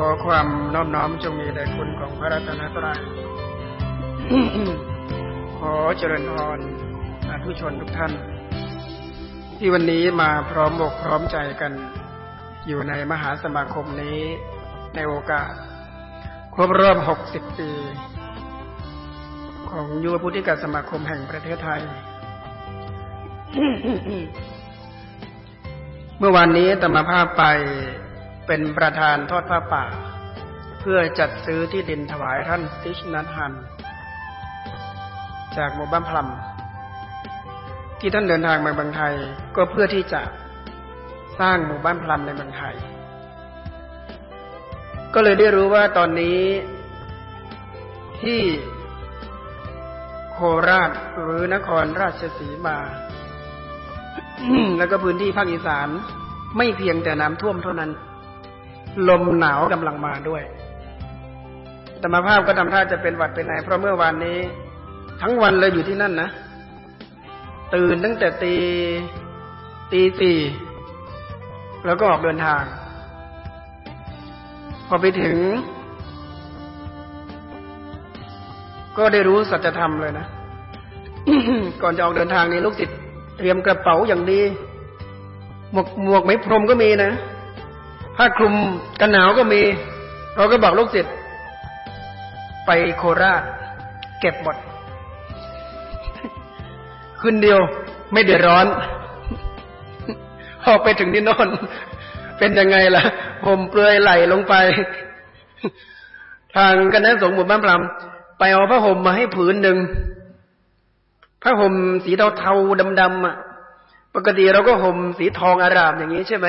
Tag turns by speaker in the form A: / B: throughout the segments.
A: ขอความน้อมน้อมจงมีแด่คุณของพระรัตนตรัย ขอเจริญพรผู้ชนทุกท่าน ที่วันนี้มาพร้อมบกพร้อมใจกัน อยู่ในมหาสมาคมนี้ในโอกาส ครบรอบ 60 ปี ของยุวพุทธิกสมาคมแห่งประเทศไทย เมื่อวานนี้ตมาภาพไป เป็นประธานทอดผ้าป่า เพื่อจัดซื้อที่ดินถวายท่านติชนัทฮัน จากหมู่บ้านพลัมที่ท่านเดินทางมาเมืองไทยก็เพื่อที่จะสร้างหมู่บ้านพลัมในเมืองไทย ก็เลยได้รู้ว่าตอนนี้ที่โคราชหรือนครราชสีมา แล้วก็พื้นที่ภาคอีสานไม่เพียงแต่น้ำท่วมเท่านั้น ลมหนาวกำลังมาด้วยธรรมภาพก็ทำท่าจะเป็นหวัดเป็นไงเพราะเมื่อวานนี้ ทั้งวันเลยอยู่ที่นั่นนะ ตื่นตั้งแต่ตีตีสี่แล้วก็ออกเดินทาง พอไปถึง ก็ได้รู้สัจธรรมเลยนะก่อนจะออกเดินทางนี้ลูกศิษย์เตรียมกระเป๋าอย่างดี หมวกหมวกไม้พรมก็มีนะ ผ้าคลุมกันหนาวก็มี เราก็บอกลูกศิษย์ไปโคราช เก็บหมด คืนเดียวไม่เดือดร้อนพอไปถึงที่นอน เป็นยังไงล่ะ ผมเปลือยไหลลงไป ทางคณะสงฆ์หมู่บ้านพรามไปเอาผ้าห่มมาให้ผืนหนึ่งผ้าห่มสีเทาๆดำๆอะ ปกติเราก็ห่มสีทองอารามอย่างนี้ใช่ไหม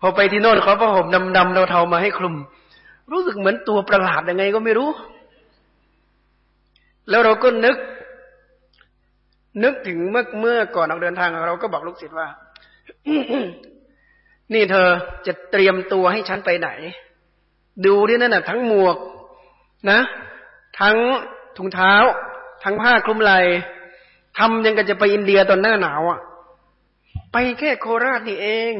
A: พอไปที่โน่นเขาผ้าห่มดำๆเทาๆมาให้คลุม รู้สึกเหมือนตัวประหลาดยังไงก็ไม่รู้ แล้วเราก็นึก นึกถึงเมื่อเมื่อก่อนออกเดินทางเราก็บอกลูกศิษย์ว่านี่เธอจะเตรียมตัวให้ฉันไปไหน ดูที่นั่นน่ะ ทั้งหมวก นะ ทั้งถุงเท้า ทั้งผ้าคลุมไหล่ทำยังกันจะไปอินเดียตอนหน้าหนาวอะ ไปแค่โคราชนี่เอง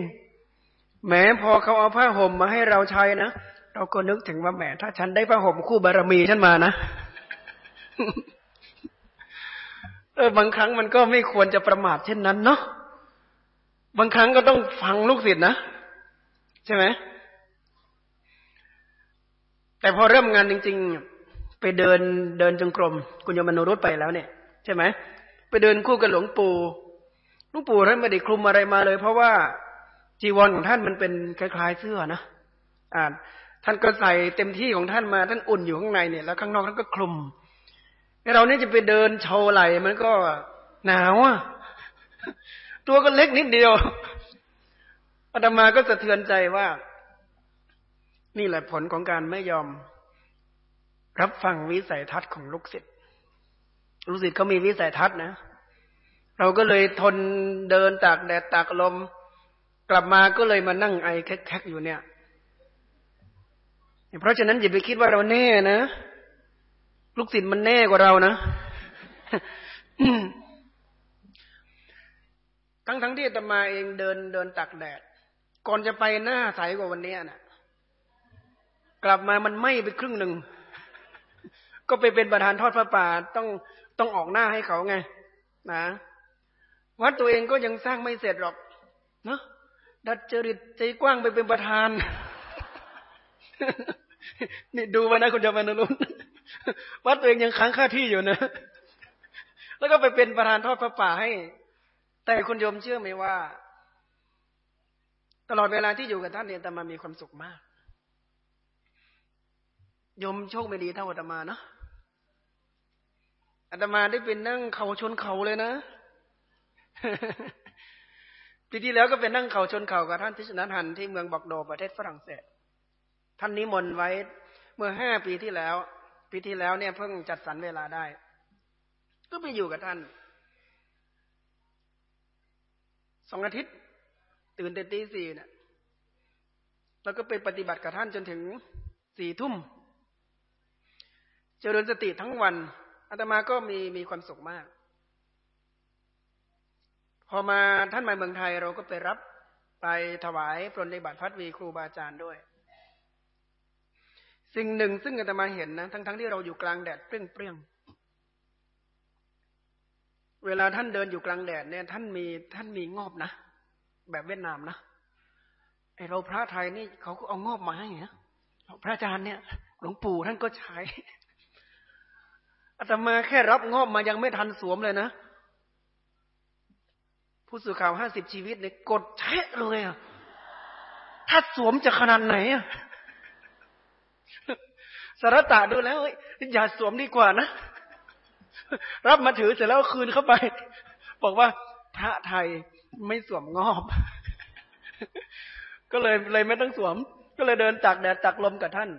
A: แม้พอเขาเอาผ้าห่มมาให้เราใช้นะ เราก็นึกถึงว่าแหมถ้าฉันได้ผ้าห่มคู่บารมีฉันมานะเออบางครั้งมันก็ไม่ควรจะประมาทเช่นนั้นเนาะบางครั้งก็ต้องฟังลูกศิษย์นะ ใช่ไหมแต่พอเริ่มงานจริง ๆ ไปเดินเดินจงกรมคุณยมนุรุตไปแล้วเนี่ย ใช่ไหมไปเดินคู่กับหลวงปู่หลวงปู่ท่านไม่ได้คลุมอะไรมาเลย เพราะว่า จีวรของท่านมันเป็นคล้ายๆเสื้อนะอ่าท่านก็ใส่เต็มที่ของท่านมาท่านอุ่นอยู่ข้างในเนี่ยแล้วข้างนอกท่านก็คลุมเราเนี่ยจะไปเดินโชว์ไหลมันก็หนาวอะตัวก็เล็กนิดเดียวอาตมาก็สะเทือนใจว่า นี่แหละผลของการไม่ยอม รับฟังวิสัยทัศน์ของลูกศิษย์ลูกศิษย์เขามีวิสัยทัศน์นะเราก็เลยทนเดินตากแดดตากลม กลับมาก็เลยมานั่งไอแคกๆอยู่เนี่ย เพราะฉะนั้นอย่าไปคิดว่าเราแน่นะ ลูกศิษย์มันแน่กว่าเรานะทั้งทั้งที่ตมาเองเดินเดินตักแดด ก่อนจะไปหน้าใสกว่าวันนี้นะ่ะ กลับมามันไหม้ไปครึ่งหนึ่ง ก็ไปเป็นประธานทอดพระป่าต้องต้องออกหน้าให้เขาไง นะวัดตัวเองก็ยังสร้างไม่เสร็จหรอก เนาะ ดัดจริตใจกว้างไปเป็นประธาน นี่ดูมานะคุณจะมานรุนวัดตัวเองยังค้างค่าที่อยู่นะ แล้วก็ไปเป็นประธานทอดพระป่าให้ แต่คุณโยมเชื่อไหมว่า ตลอดเวลาที่อยู่กับท่านเนี่ยตมามีความสุขมาก โยมโชคไม่ดีเท่าอาตมาเนาะอาตมาได้เป็นนั่งเขาชนเขาเลยนะ ปีที่แล้วก็เป็นนั่งเข่าชนเข่ากับท่านทิชนัทหันที่เมืองบอกโดประเทศฝรั่งเศส ท่านนิมนต์ไว้เมื่อห้าปีที่แล้ว ปีที่แล้วเนี่ยเพิ่งจัดสรรเวลาได้ ก็ไปอยู่กับท่านสองอาทิตย์ ตื่นแต่ตีสี่เนี่ยแล้วก็ไปปฏิบัติกับท่านจนถึงสี่ทุ่มเจริญสติทั้งวันอาตมาก็มีมีความสุขมาก พอมาท่านมาเมืองไทยเราก็ไปรับไปถวายปรนในบัตรพัดวีครูบาอาจารย์ด้วย สิ่งหนึ่งซึ่งอาตมาเห็นนะ ทั้งๆทที่เราอยู่กลางแดดเปรี้ยงๆ เวลาท่านเดินอยู่กลางแดดเนี่ย ท่านมีท่านมีงอบนะ แบบเวียดนามนะไอเราพระไทยนี่เขาก็เอางอบมาให้นะพระอาจารย์เนี่ย หลวงปู่ท่านก็ใช้อาตมาแค่รับงอบมายังไม่ทันสวมเลยนะ ผู้สื่อข่าวห้าสิบชีวิตเนี่ยกดแชะเลยอะถ้าสวมจะขนาดไหนอะสารตะดูแล้วอย่าสวมดีกว่านะรับมาถือเสร็จแล้วคืนเข้าไป บอกว่าพระไทยไม่สวมงอบ ก็เลยเลยไม่ต้องสวม ก็เลยเดินตากแดดตากลมกับท่าน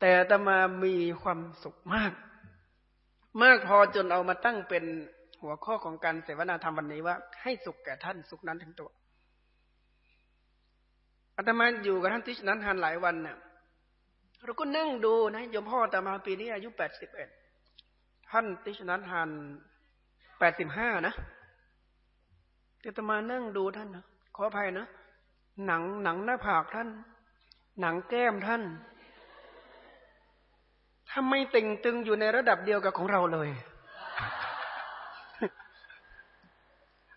A: แต่ตมามีความสุขมาก มากพอจนเอามาตั้งเป็น หัวข้อของการเสวนาธรรมวันนี้ว่า ให้สุขแก่ท่านสุขนั้นทั้งตัวอาตมาอยู่กับท่านทิชนั้นทานหลายวันเนี่ยเราก็นั่งดูนะยมพ่ออาตมาปีนี้อายุแปดสิบเอ็ดท่านทิชนั้นทานแปดสิบห้านะแต่อาตมานั่งดูท่านนะขออภัยนะหนังหนังหน้าผากท่าน หนังแก้มท่านทำไมเต่งตึงอยู่ในระดับเดียวกับของเราเลย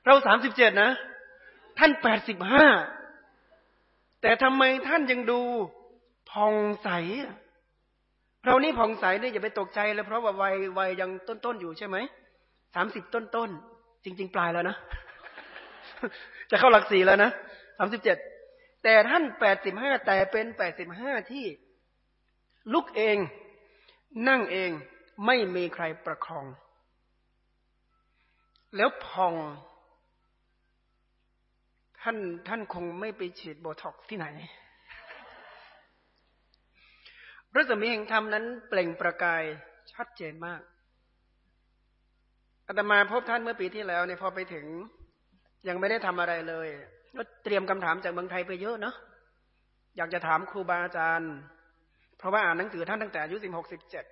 A: เราสามสิบเจ็ดนะ ท่านแปดสิบห้าแต่ทำไมท่านยังดูผ่องใส เรานี่ผ่องใสเนี่ยอย่าไปตกใจเลยเพราะว่าวัยวัยยังต้นๆอยู่ใช่ไหมสามสิบต้นๆจริง ๆ ปลายแล้วนะ จะเข้าหลักสี่แล้วนะสามสิบเจ็ดแต่ท่านแปดสิบห้าแต่เป็นแปดสิบห้าที่ลุกเอง นั่งเองไม่มีใครประคอง แล้วพอง ท่านท่านคงไม่ไปฉีดโบท็อกที่ไหนรัศมีแห่งธรรมนั้นเปล่งประกายชัดเจนมากอาตมาพบท่านเมื่อปีที่แล้วเนี่ยพอไปถึง ยังไม่ได้ทำอะไรเลยก็เตรียมคำถามจากเมืองไทยไปเยอะเนาะอยากจะถามครูบาอาจารย์ เพราะว่าอ่านหนังสือท่านตั้งแต่อายุสิบหกสิบเจ็ด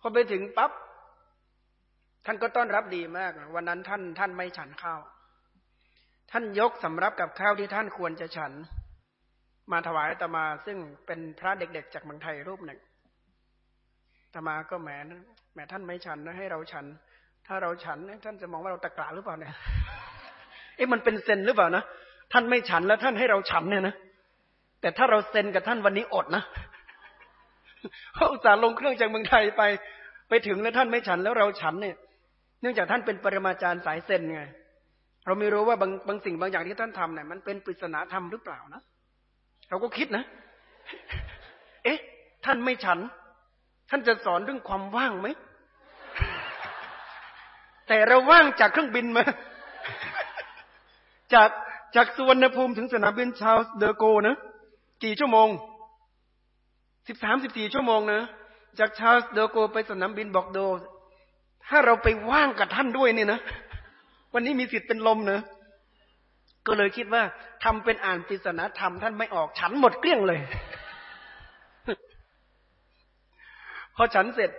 A: พอไปถึงปับ๊บท่านก็ต้อนรับดีมาก วันนั้นท่านท่านไม่ฉันข้าว ท่านยกสำรับกับข้าวที่ท่านควรจะฉัน มาถวายตมาซึ่งเป็นพระเด็กๆ จากเมืองไทยรูปหนึ่งตมาก็แหมแหมท่านไม่ฉันนะให้เราฉัน ถ้าเราฉันท่านจะมองว่าเราตะกละหรือเปล่าเนี่ยเอ๊ะมันเป็นเซนหรือเปล่านะท่านไม่ฉันแล้วท่านให้เราฉันเนี่ยนะแต่ถ้าเราเซนกับท่านวันนี้อดนะเขาอุตส่าห์ลงเครื่องจากเมืองไทยไป ไปถึงแล้วท่านไม่ฉันแล้วเราฉันเนี่ย เนื่องจากท่านเป็นปรมาจารย์สายเซนไง เราไม่รู้ว่าบางบางสิ่งบางอย่างที่ท่านทำเนี่ยมันเป็นปริศนาธรรมหรือเปล่านะเราก็คิดนะ เอ๊ะ ท่านไม่ฉัน ท่านจะสอนเรื่องความว่างไหม แต่เราว่างจากเครื่องบินมา จากจากสุวรรณภูมิถึงสนามบินชาวเดอโกนะ กี่ชั่วโมง สิบสามสิบสี่ชั่วโมงนะ จากชาร์ลส์เดอโกไปสนามบินบอกโด ถ้าเราไปว่างกับท่านด้วยเนี่ยนะ วันนี้มีสิทธิ์เป็นลมเนอะก็เลยคิดว่าทำเป็นอ่านปริศนาธรรมท่านไม่ออกฉันหมดเกลี้ยงเลย พอฉันเสร็จ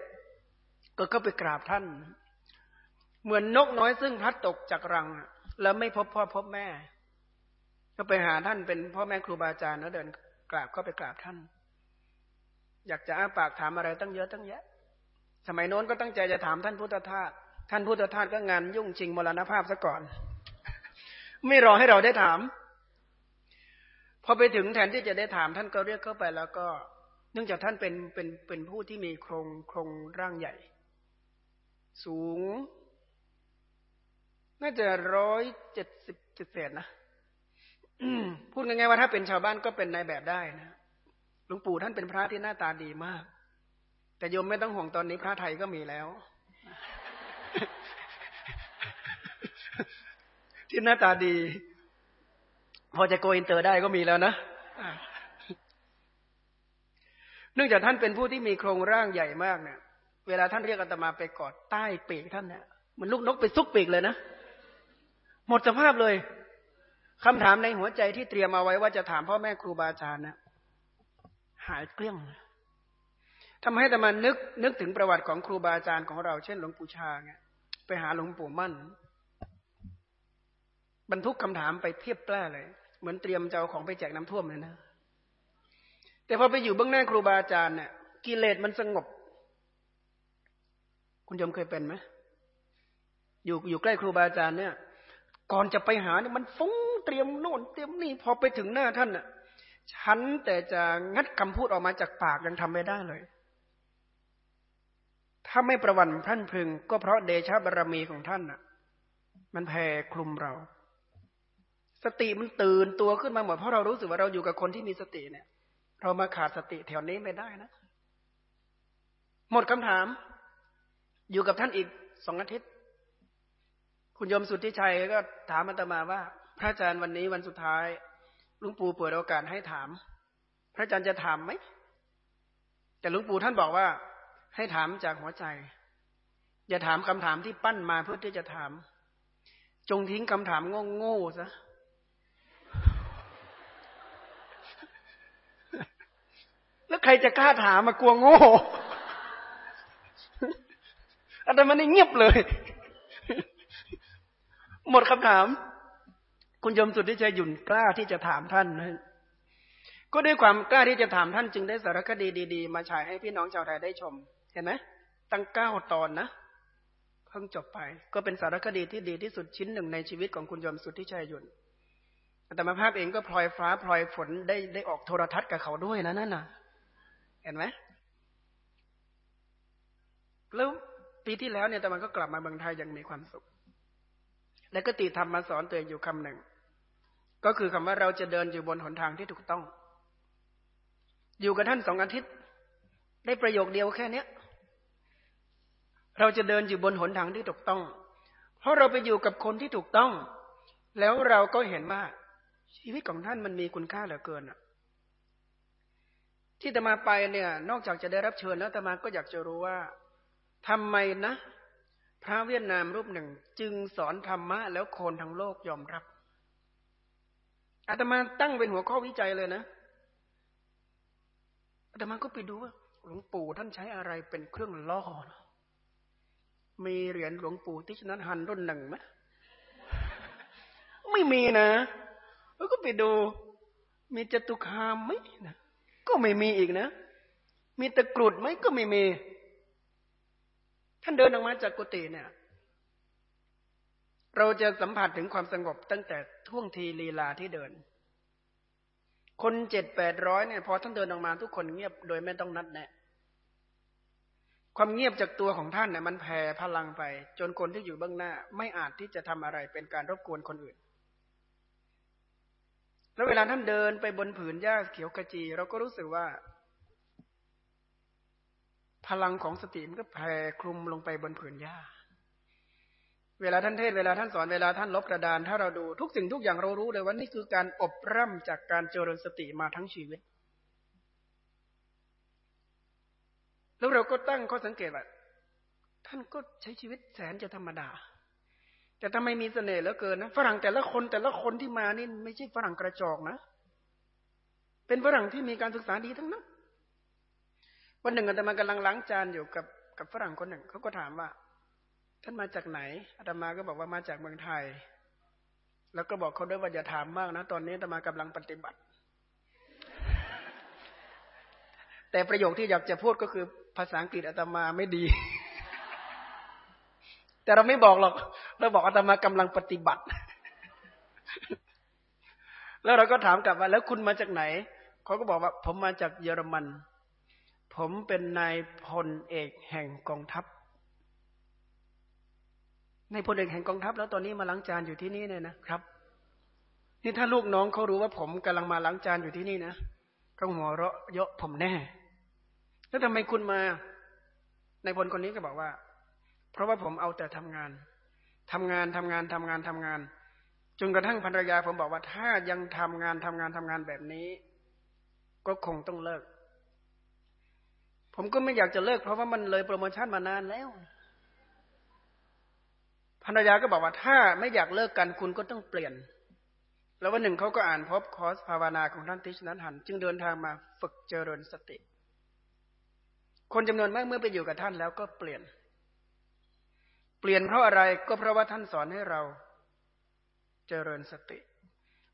A: ก็ก็ไปกราบท่าน เหมือนนกน้อยซึ่งพัดตกจากรัง แล้วไม่พบพ่อพบแม่ ก็ไปหาท่านเป็นพ่อแม่ครูบาอาจารย์แล้วเดิน กราบก็ไปกราบท่าน อยากจะอ้าปากถามอะไรตั้งเยอะตั้งแยะ สมัยโน้นก็ตั้งใจจะถามท่านพุทธทาส ท่านพุทธทาสก็งานยุ่งจริงมรณภาพซะก่อน ไม่รอให้เราได้ถาม พอไปถึงแทนที่จะได้ถาม ท่านก็เรียกเข้าไปแล้วก็ เนื่องจากท่านเป็นเป็นเป็นผู้ที่มีโครงโครงร่างใหญ่ สูง น่าจะร้อยเจ็ดสิบเจ็ดเศษนะพูดง่ายๆว่าถ้าเป็นชาวบ้านก็เป็นนายแบบได้นะหลวงปู่ท่านเป็นพระที่หน้าตาดีมาก แต่โยมไม่ต้องห่วงตอนนี้พระไทยก็มีแล้ว ที่หน้าตาดี พอจะโกอินเตอร์ได้ก็มีแล้วนะเนื่องจากท่านเป็นผู้ที่มีโครงร่างใหญ่มากเนี่ย เวลาท่านเรียกอาตมาไปกอดใต้ปีกท่านเนี่ยมันลูกนกไปซุกปีกเลยนะหมดสภาพเลยคำถามในหัวใจที่เตรียมเอาไว้ว่าจะถามพ่อแม่ครูบาอาจารย์นะหายเกลี้ยง ทำให้แต่มันนึกนึกถึงประวัติของครูบาอาจารย์ของเรา เช่นหลวงปู่ชาไงไปหาหลวงปู่มั่น บรรทุกคำถามไปเทียบแปร่เลย เหมือนเตรียมจะเอาของไปแจกน้ำท่วมเลยนะ แต่พอไปอยู่เบื้องหน้าครูบาอาจารย์เนี่ยกิเลสมันสงบ คุณยมเคยเป็นไหมอยู่อยู่ใกล้ครูบาอาจารย์เนี่ยก่อนจะไปหาเนี่ยมันฟุ้งเตรียมโน่นเตรียมนี่พอไปถึงหน้าท่านน่ะ ฉันแต่จะงัดคำพูดออกมาจากปากยังทำไม่ได้เลย ถ้าไม่ประวันพรั่นพึง ก็เพราะเดชะบารรมีของท่านน่ะ มันแผ่คลุมเรา สติมันตื่นตัวขึ้นมาหมดเพราะเรารู้สึกว่าเราอยู่กับคนที่มีสติเนี่ย เรามาขาดสติแถวนี้ไม่ได้นะ หมดคำถาม อยู่กับท่านอีกสองอาทิตย์ คุณยมสุทธิชัยก็ถามอาตมาว่า พระอาจารย์วันนี้วันสุดท้ายลุงปู่เปิดโอกาสให้ถาม พระอาจารย์จะถามไหมแต่ลุงปู่ท่านบอกว่า ให้ถามจากหัวใจ อย่าถามคำถามที่ปั้นมาเพื่อที่จะถาม จงทิ้งคำถามโง่ๆซะแล้วใครจะกล้าถามมากลัวโง่อาตมานี่เงียบเลย หมดคำถาม คุณยมสุดที่จะหยุ่นกล้าที่จะถามท่านนะก็ด้วยความกล้าที่จะถามท่านจึงได้สารคดีดี ๆ มาฉายให้พี่น้องชาวไทยได้ชม เห็นไหมตั้งเก้าตอนนะเพิ่งจบไป ก็เป็นสารคดีที่ดีที่สุดชิ้นหนึ่งในชีวิตของคุณยมสุดที่ชัยยุนแต่มาภาพเองก็พลอยฟ้าพลอยฝนได้ได้ออกโทรทัศน์กับเขาด้วยนะนั่นน่ะ เห็นไหมแล้วปีที่แล้วเนี่ยแต่มันก็กลับมาเมืองไทยย่างมีความสุข และก็ตีธรรมมาสอนตัวเองอยู่คำหนึ่ง ก็คือคำว่าเราจะเดินอยู่บนหนทางที่ถูกต้อง อยู่กับท่านสองอาทิตย์ ได้ประโยคเดียวแค่เนี้ย เราจะเดินอยู่บนหนทางที่ถูกต้อง เพราะเราไปอยู่กับคนที่ถูกต้อง แล้วเราก็เห็นว่าชีวิตของท่านมันมีคุณค่าเหลือเกินอะที่ตมาไปเนี่ย นอกจากจะได้รับเชิญแล้วตมาก็อยากจะรู้ว่าทำไมนะ พระเวียดนามรูปหนึ่ง จึงสอนธรรมะ แล้วคนทั้งโลกยอมรับอาตมาตั้งเป็นหัวข้อวิจัยเลยนะอาตมาก็ไปดูว่าหลวงปู่ท่านใช้อะไรเป็นเครื่องล่อนะ มีเหรียญหลวงปู่ที่ชนะหันรุ่นหนึ่งไหมไม่มีนะแล้วก็ไปดู มีจตุคามไหมนะก็ไม่มีอีกนะ มีตะกรุดไหมก็ไม่มี ท่านเดินออกมาจากกุฏิเนี่ย เราจะสัมผัสถึงความสงบตั้งแต่ท่วงทีลีลาที่เดิน คนเจ็ดแปดร้อยเนี่ยพอท่านเดินออกมาทุกคนเงียบโดยไม่ต้องนัดแนะ ความเงียบจากตัวของท่านเนี่ยมันแผ่พลังไป จนคนที่อยู่เบื้องหน้า ไม่อาจที่จะทำอะไรเป็นการรบกวนคนอื่น แล้วเวลาท่านเดินไปบนผืนหญ้าเขียวกระจี เราก็รู้สึกว่า พลังของสติมันก็แผ่คลุมลงไปบนผืนหญ้า เวลาท่านเทศเวลาท่านสอนเวลาท่านลบกระดาน ถ้าเราดูทุกสิ่งทุกอย่างเรารู้เลยว่านี่คือการอบรมจากการเจริญสติมาทั้งชีวิต แล้วเราก็ตั้งข้อสังเกตว่าท่านก็ใช้ชีวิตแสนจะธรรมดา แต่ทำไมมีเสน่ห์เหลือเกินนะฝรั่งแต่ละคนแต่ละคนที่มานี่ไม่ใช่ฝรั่งกระจอกนะ เป็นฝรั่งที่มีการศึกษาดีทั้งนั้นวันหนึ่งอาตมากำลังล้างจานอยู่กับกับฝรั่งคนหนึ่งเขาก็ถามว่า ท่านมาจากไหนอาตมาก็บอกว่ามาจากเมืองไทย แล้วก็บอกเขาด้วยว่าอย่าถามมากนะ ตอนนี้อาตมากำลังปฏิบัติ แต่ประโยคที่อยากจะพูดก็คือ ภาษาอังกฤษอาตมาไม่ดี แต่เราไม่บอกหรอก เราบอกอาตมากำลังปฏิบัติ แล้วเราก็ถามกลับว่า แล้วคุณมาจากไหน เขาก็บอกว่า ผมมาจากเยอรมัน ผมเป็นนายพลเอกแห่งกองทัพในพลเอกแห่งกองทัพ แล้วตอนนี้มาล้างจานอยู่ที่นี่เนี่ยนะครับ นี่ถ้าลูกน้องเขารู้ว่าผมกำลังมาล้างจานอยู่ที่นี่นะเขาหัวเราะเยอะผมแน่ แล้วทำไมคุณมา ในพลคนนี้ก็บอกว่า เพราะว่าผมเอาแต่ทำงานทำงานทำงานทำงานทำงาน จนกระทั่งภรรยาผมบอกว่า ถ้ายังทำงานทำงานทำงานแบบนี้ ก็คงต้องเลิก ผมก็ไม่อยากจะเลิก เพราะว่ามันเลยโปรโมชั่นมานานแล้วภรรยาก็บอกว่าถ้าไม่อยากเลิกกันคุณก็ต้องเปลี่ยน แล้ววันหนึ่งเขาก็อ่านพบคอร์สภาวนาของท่านติชนันหัน จึงเดินทางมาฝึกเจริญสติ คนจำนวนมากเมื่อไปอยู่กับท่านแล้วก็เปลี่ยน เปลี่ยนเพราะอะไรก็เพราะว่าท่านสอนให้เราเจริญสติ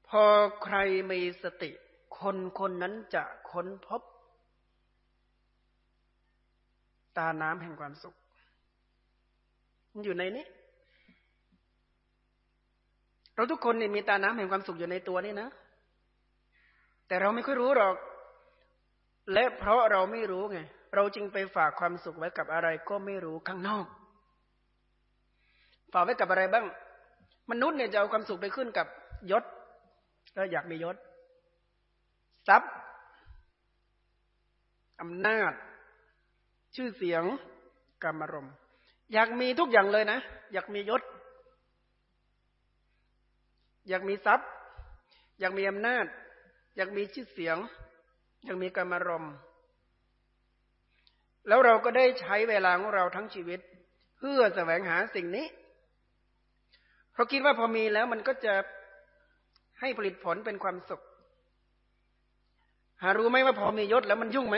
A: พอใครมีสติ คนคนนั้นจะค้นพบ ตาน้ำแห่งความสุข มันอยู่ในนี้ เราทุกคนเนี่ยมีตาน้ำแห่งความสุขอยู่ในตัวนี่นะ แต่เราไม่ค่อยรู้หรอก และเพราะเราไม่รู้ไง เราจึงไปฝากความสุขไว้กับอะไรก็ไม่รู้ข้างนอก ฝากไว้กับอะไรบ้าง มนุษย์เนี่ยจะเอาความสุขไปขึ้นกับยศก็อยากมียศทรัพย์อำนาจ ชื่อเสียงกรรมรมอยากมีทุกอย่างเลยนะ อยากมียศ อยากมีทรัพย์ อยากมีอำนาจ อยากมีชื่อเสียง อยากมีกรรมรม แล้วเราก็ได้ใช้เวลาของเราทั้งชีวิต เพื่อแสวงหาสิ่งนี้เพราะคิดว่าพอมีแล้วมันก็จะให้ผลิตผลเป็นความสุข หารู้ไหมว่าพอมียศแล้วมันยุ่งไหม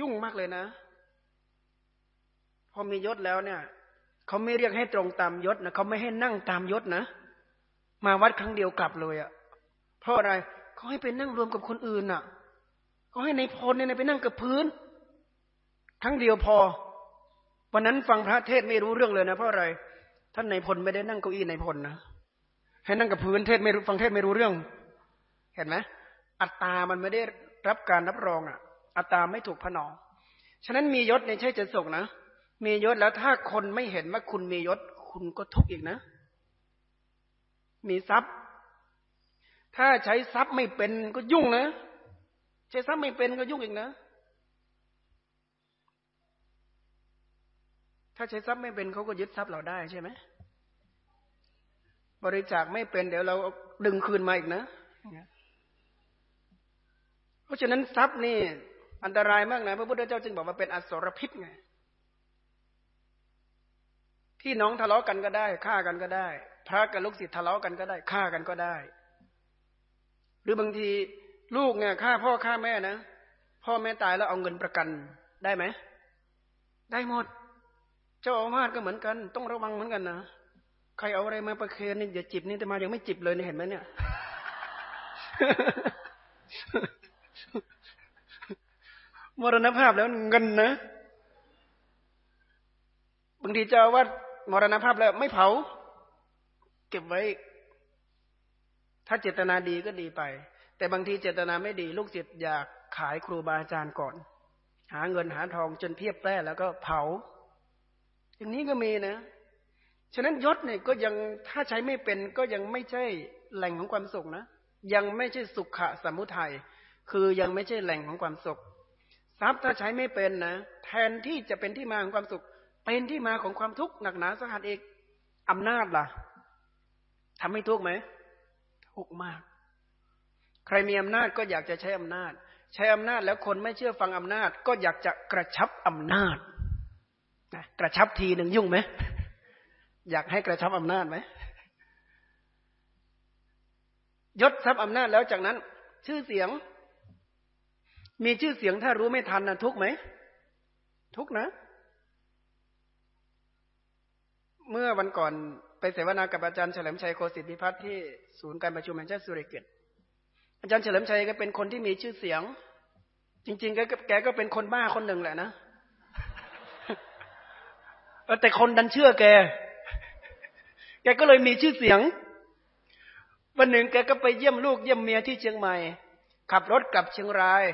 A: ยุ่งมากเลยนะ พอมียศแล้วเนี่ยเขาไม่เรียกให้ตรงตามยศนะเขาไม่ให้นั่งตามยศนะมาวัดครั้งเดียวกลับเลยอะ่ะ เพราะอะไรเขาให้ไปนั่งรวมกับคนอื่นน่ะเขาให้ในพลเนี่ยไปนั่งกับพื้น ครั้งเดียวพอ วันนั้นฟังพระเทศไม่รู้เรื่องเลยนะเพราะอะไร ท่านในพลไม่ได้นั่งเก้าอี้ในพลนะให้นั่งกับพื้นเทศไม่รู้ฟังเทศไม่รู้เรื่อง เห็นไหมอัตตามันไม่ได้รับการรับรองอะ อัตตาไม่ถูกผนองฉะนั้นมียศในใช่จะสุกนะมียศแล้วถ้าคนไม่เห็นว่าคุณมียศ คุณก็ทุกข์อีกนะ มีทรัพย์ ถ้าใช้ทรัพย์ไม่เป็นก็ยุ่งนะ ใช้ทรัพย์ไม่เป็นก็ยุ่งอีกนะ ถ้าใช้ทรัพย์ไม่เป็นเขาก็ยึดทรัพย์เราได้ใช่ไหมบริจาคไม่เป็นเดี๋ยวเราดึงคืนมาอีกนะ เพราะฉะนั้นทรัพย์นี่ อันตรายมากนะพระพุทธเจ้าจึงบอกว่าเป็นอสรพิษไงพี่น้องทะเลาะกันก็ได้ฆ่ากันก็ได้ พระกับลูกศิษย์ทะเลาะกันก็ได้ฆ่ากันก็ได้ หรือบางทีลูกเนี่ยฆ่าพ่อฆ่าแม่นะพ่อแม่ตายแล้วเอาเงินประกันได้ไหมได้หมด เจ้าอาวาสก็เหมือนกัน ต้องระวังเหมือนกันนะใครเอาอะไรมาประเคนนี่อย่าจิบนี่แต่มายังไม่จิบเลยนี่เห็นไหมเนี่ยมรณภาพแล้วเงินนะบางทีเจ้าว่ามรณภาพแล้วไม่เผา เก็บไว้ ถ้าเจตนาดีก็ดีไป แต่บางทีเจตนาไม่ดี ลูกศิษย์อยากขายครูบาอาจารย์ก่อน หาเงินหาทองจนเพียบแปร่แล้วก็เผา อย่างนี้ก็มีนะ ฉะนั้นยศเนี่ยก็ยังถ้าใช้ไม่เป็นก็ยังไม่ใช่แหล่งของความสุขนะ ยังไม่ใช่สุขะสมุทัย คือยังไม่ใช่แหล่งของความสุข ทรัพย์ถ้าใช้ไม่เป็นนะ แทนที่จะเป็นที่มาของความสุข เป็นที่มาของความทุกข์หนักหนาสาหัสเอกอำนาจล่ะทำให้ทุกข์ไหม ทุกข์มาก ใครมีอำนาจก็อยากจะใช้อำนาจ ใช้อำนาจแล้วคนไม่เชื่อฟังอำนาจ ก็อยากจะกระชับอำนาจ กระชับทีหนึ่งยุ่งไหมอยากให้กระชับอำนาจไหมยศทรัพย์อำนาจแล้วจากนั้น ชื่อเสียง มีชื่อเสียงถ้ารู้ไม่ทันนะทุกไหม ทุกนะ เมื่อวันก่อนไปเสวนากับอาจารย์เฉลิมชัยโคสิทธิพิพัฒน์ที่ศูนย์การประชุมแห่งชาติสุริกิตอาจารย์เฉลิมชัยก็เป็นคนที่มีชื่อเสียง จริง ๆ แกก็เป็นคนบ้าคนหนึ่งแหละนะ แต่คนดันเชื่อแก แกก็เลยมีชื่อเสียง วันหนึ่งแกก็ไปเยี่ยมลูกเยี่ยมเมียที่เชียงใหม่ ขับรถกลับเชียงราย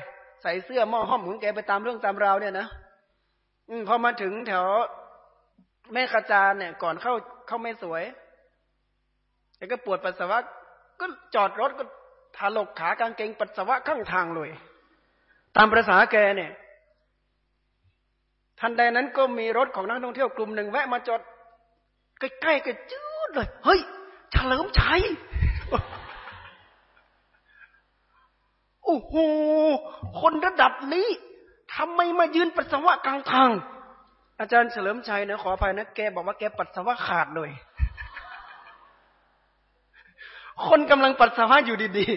A: ใส่เสื้อหม้อห้อมของแกไปตามเรื่องตามราวเนี่ยนะอืพอมาถึงแถวแม่ขจารเนี่ย ก่อนเข้าเข้าไม่สวยแกก็ปวดปัสสาวะ ก็จอดรถก็ถลกขากางเกงปัสสาวะข้างทางเลย ตามประษาแกเนี่ย ทันใดนั้นก็มีรถของนักท่องเที่ยวกลุ่มหนึ่งแวะมาจอดใกล้ๆกันจืดเลย เฮ้ยเฉลิมชัยโอ้โหคนระดับนี้ทำไมมายืนปัสสาวะกลางทาง อาจารย์เฉลิมชัยนะขออภัยนะแกบอกว่าแกปัสสาวะขาดเลยคนกำลังปัสสาวะอยู่ดี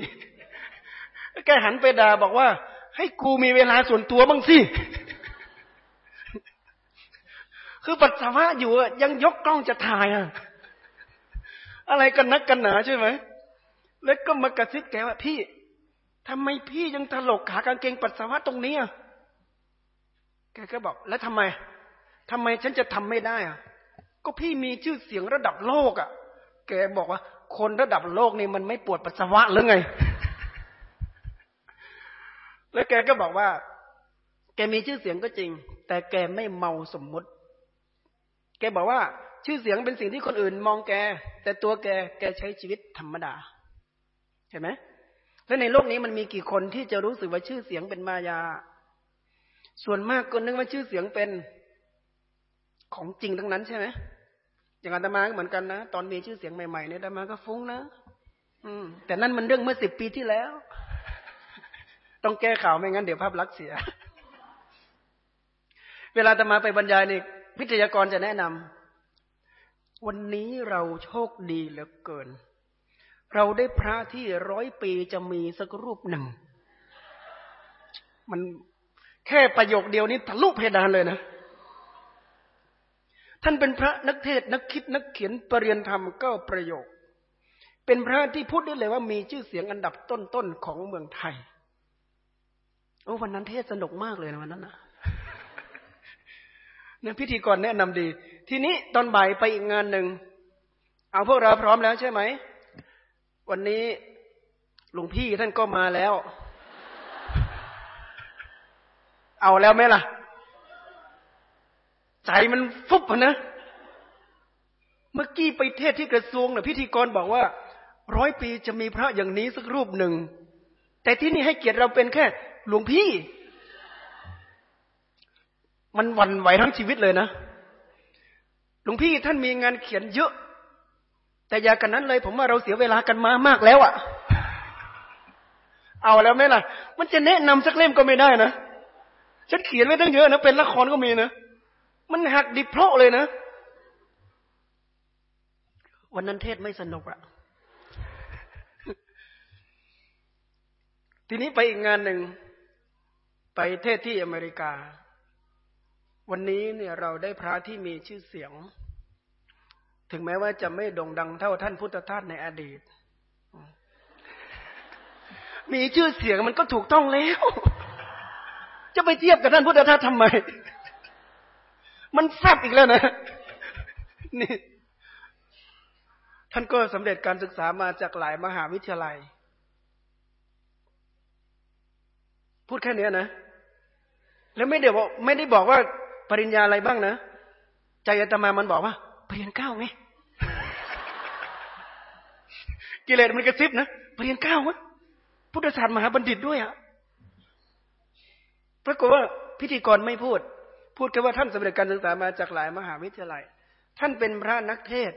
A: ๆแกหันไปด่าบอกว่า ให้กูมีเวลาส่วนตัวบ้างสิ คือปัสสาวะอยู่ยังยกกล้องจะถ่ายอะอะไรกันนักกันหนาใช่ไหม แล้วก็มากระซิบแกว่าพี่ทำไมพี่ยังถลกขากางเกงปัสสาวะตรงนี้อะแกก็บอก แล้วทำไมทำไมฉันจะทำไม่ได้อะ ก็พี่มีชื่อเสียงระดับโลกอะ แกบอกว่า คนระดับโลกนี่มันไม่ปวดปัสสาวะหรือไง แล้วแกก็บอกว่า แกมีชื่อเสียงก็จริง แต่แกไม่เมาสมมติ แกบอกว่า ชื่อเสียงเป็นสิ่งที่คนอื่นมองแก แต่ตัวแกแกใช้ชีวิตธรรมดาเห็นไหมแล้วในโลกนี้มันมีกี่คนที่จะรู้สึกว่าชื่อเสียงเป็นมายา ส่วนมากก็นึกว่าชื่อเสียงเป็นของจริงทั้งนั้นใช่ไหมอย่างอาตมาก็เหมือนกันนะตอนมีชื่อเสียงใหม่ๆเนี่ยอาตมาก็ฟุ้งนะอืม แต่นั่นมันเรื่องเมื่อสิบปีที่แล้ว ต้องแก้ข่าวไม่งั้นเดี๋ยวภาพลักษณ์เสีย เวลาอาตมาไปบรรยายนี่ พิทยากรจะแนะนำวันนี้เราโชคดีเหลือเกิน เราได้พระที่ร้อยปีจะมีสักรูปหนึ่ง มันแค่ประโยคเดียวนี้ทะลุเพดานเลยนะ ท่านเป็นพระนักเทศนักคิดนักเขียนปรริยนธรรมก็ประโยค เป็นพระที่พูดได้เลยว่ามีชื่อเสียงอันดับต้นๆของเมืองไทยโอ้วันนั้นเทศสนุกมากเลยนะวันนั้นนะ นี่ยพิธีกรแนะนำดี ทีนี้ตอนบ่ายไปอีกงานหนึ่ง เอาพวกเราพร้อมแล้วใช่ไหม วันนี้หลวงพี่ท่านก็มาแล้ว เอาแล้วไหมล่ะ ใจมันฟุบนะ เมื่อกี้ไปเทศที่กระทรวงนะพิธีกรบอกว่า ร้อยปีจะมีพระอย่างนี้สักรูปหนึ่ง แต่ที่นี่ให้เกียรติเราเป็นแค่ หลวงพี่ มันวันไหวทั้งชีวิตเลยนะหลวงพี่ท่านมีงานเขียนเยอะ แต่อย่ากันนั้นเลย ผมว่าเราเสียเวลากันมามากแล้วอะ่ะ เอาแล้วไหมล่ะ มันจะแนะนำสักเล่มก็ไม่ได้นะฉันเขียนไว้ตั้งเยอะนะเป็นละครก็มีนะมันหักดิบเพราะเลยนะวันนั้นเทศไม่สนุกอะทีนี้ไปอีกงานหนึ่ง ไปเทศที่อเมริกา วันนี้เนี่ยเราได้พระที่มีชื่อเสียง ถึงแม้ว่าจะไม่โด่งดังเท่าท่านพุทธทาสในอดีต มีชื่อเสียงมันก็ถูกต้องแล้ว จะไปเทียบกับท่านพุทธทาสทำไม มันแฟบอีกแล้วนะ นี่ ท่านก็สำเร็จการศึกษามาจากหลายมหาวิทยาลัย พูดแค่นี้นะแล้วไม่เดี๋ยวไม่ได้บอกว่า ปริญญาอะไรบ้างนะ ใจอาตมามันบอกว่าปริญญาเก้าไงกิเลสมันกระซิบนะปรริญญาเก้าวะพุทธศาสตร์มหาบัณฑิตด้วยอะปรากฏว่าพิธีกรไม่พูด พูดแค่ว่าท่านสำเร็จการศึกษามาจากหลายมหาวิทยาลัย ท่านเป็นพระนักเทศ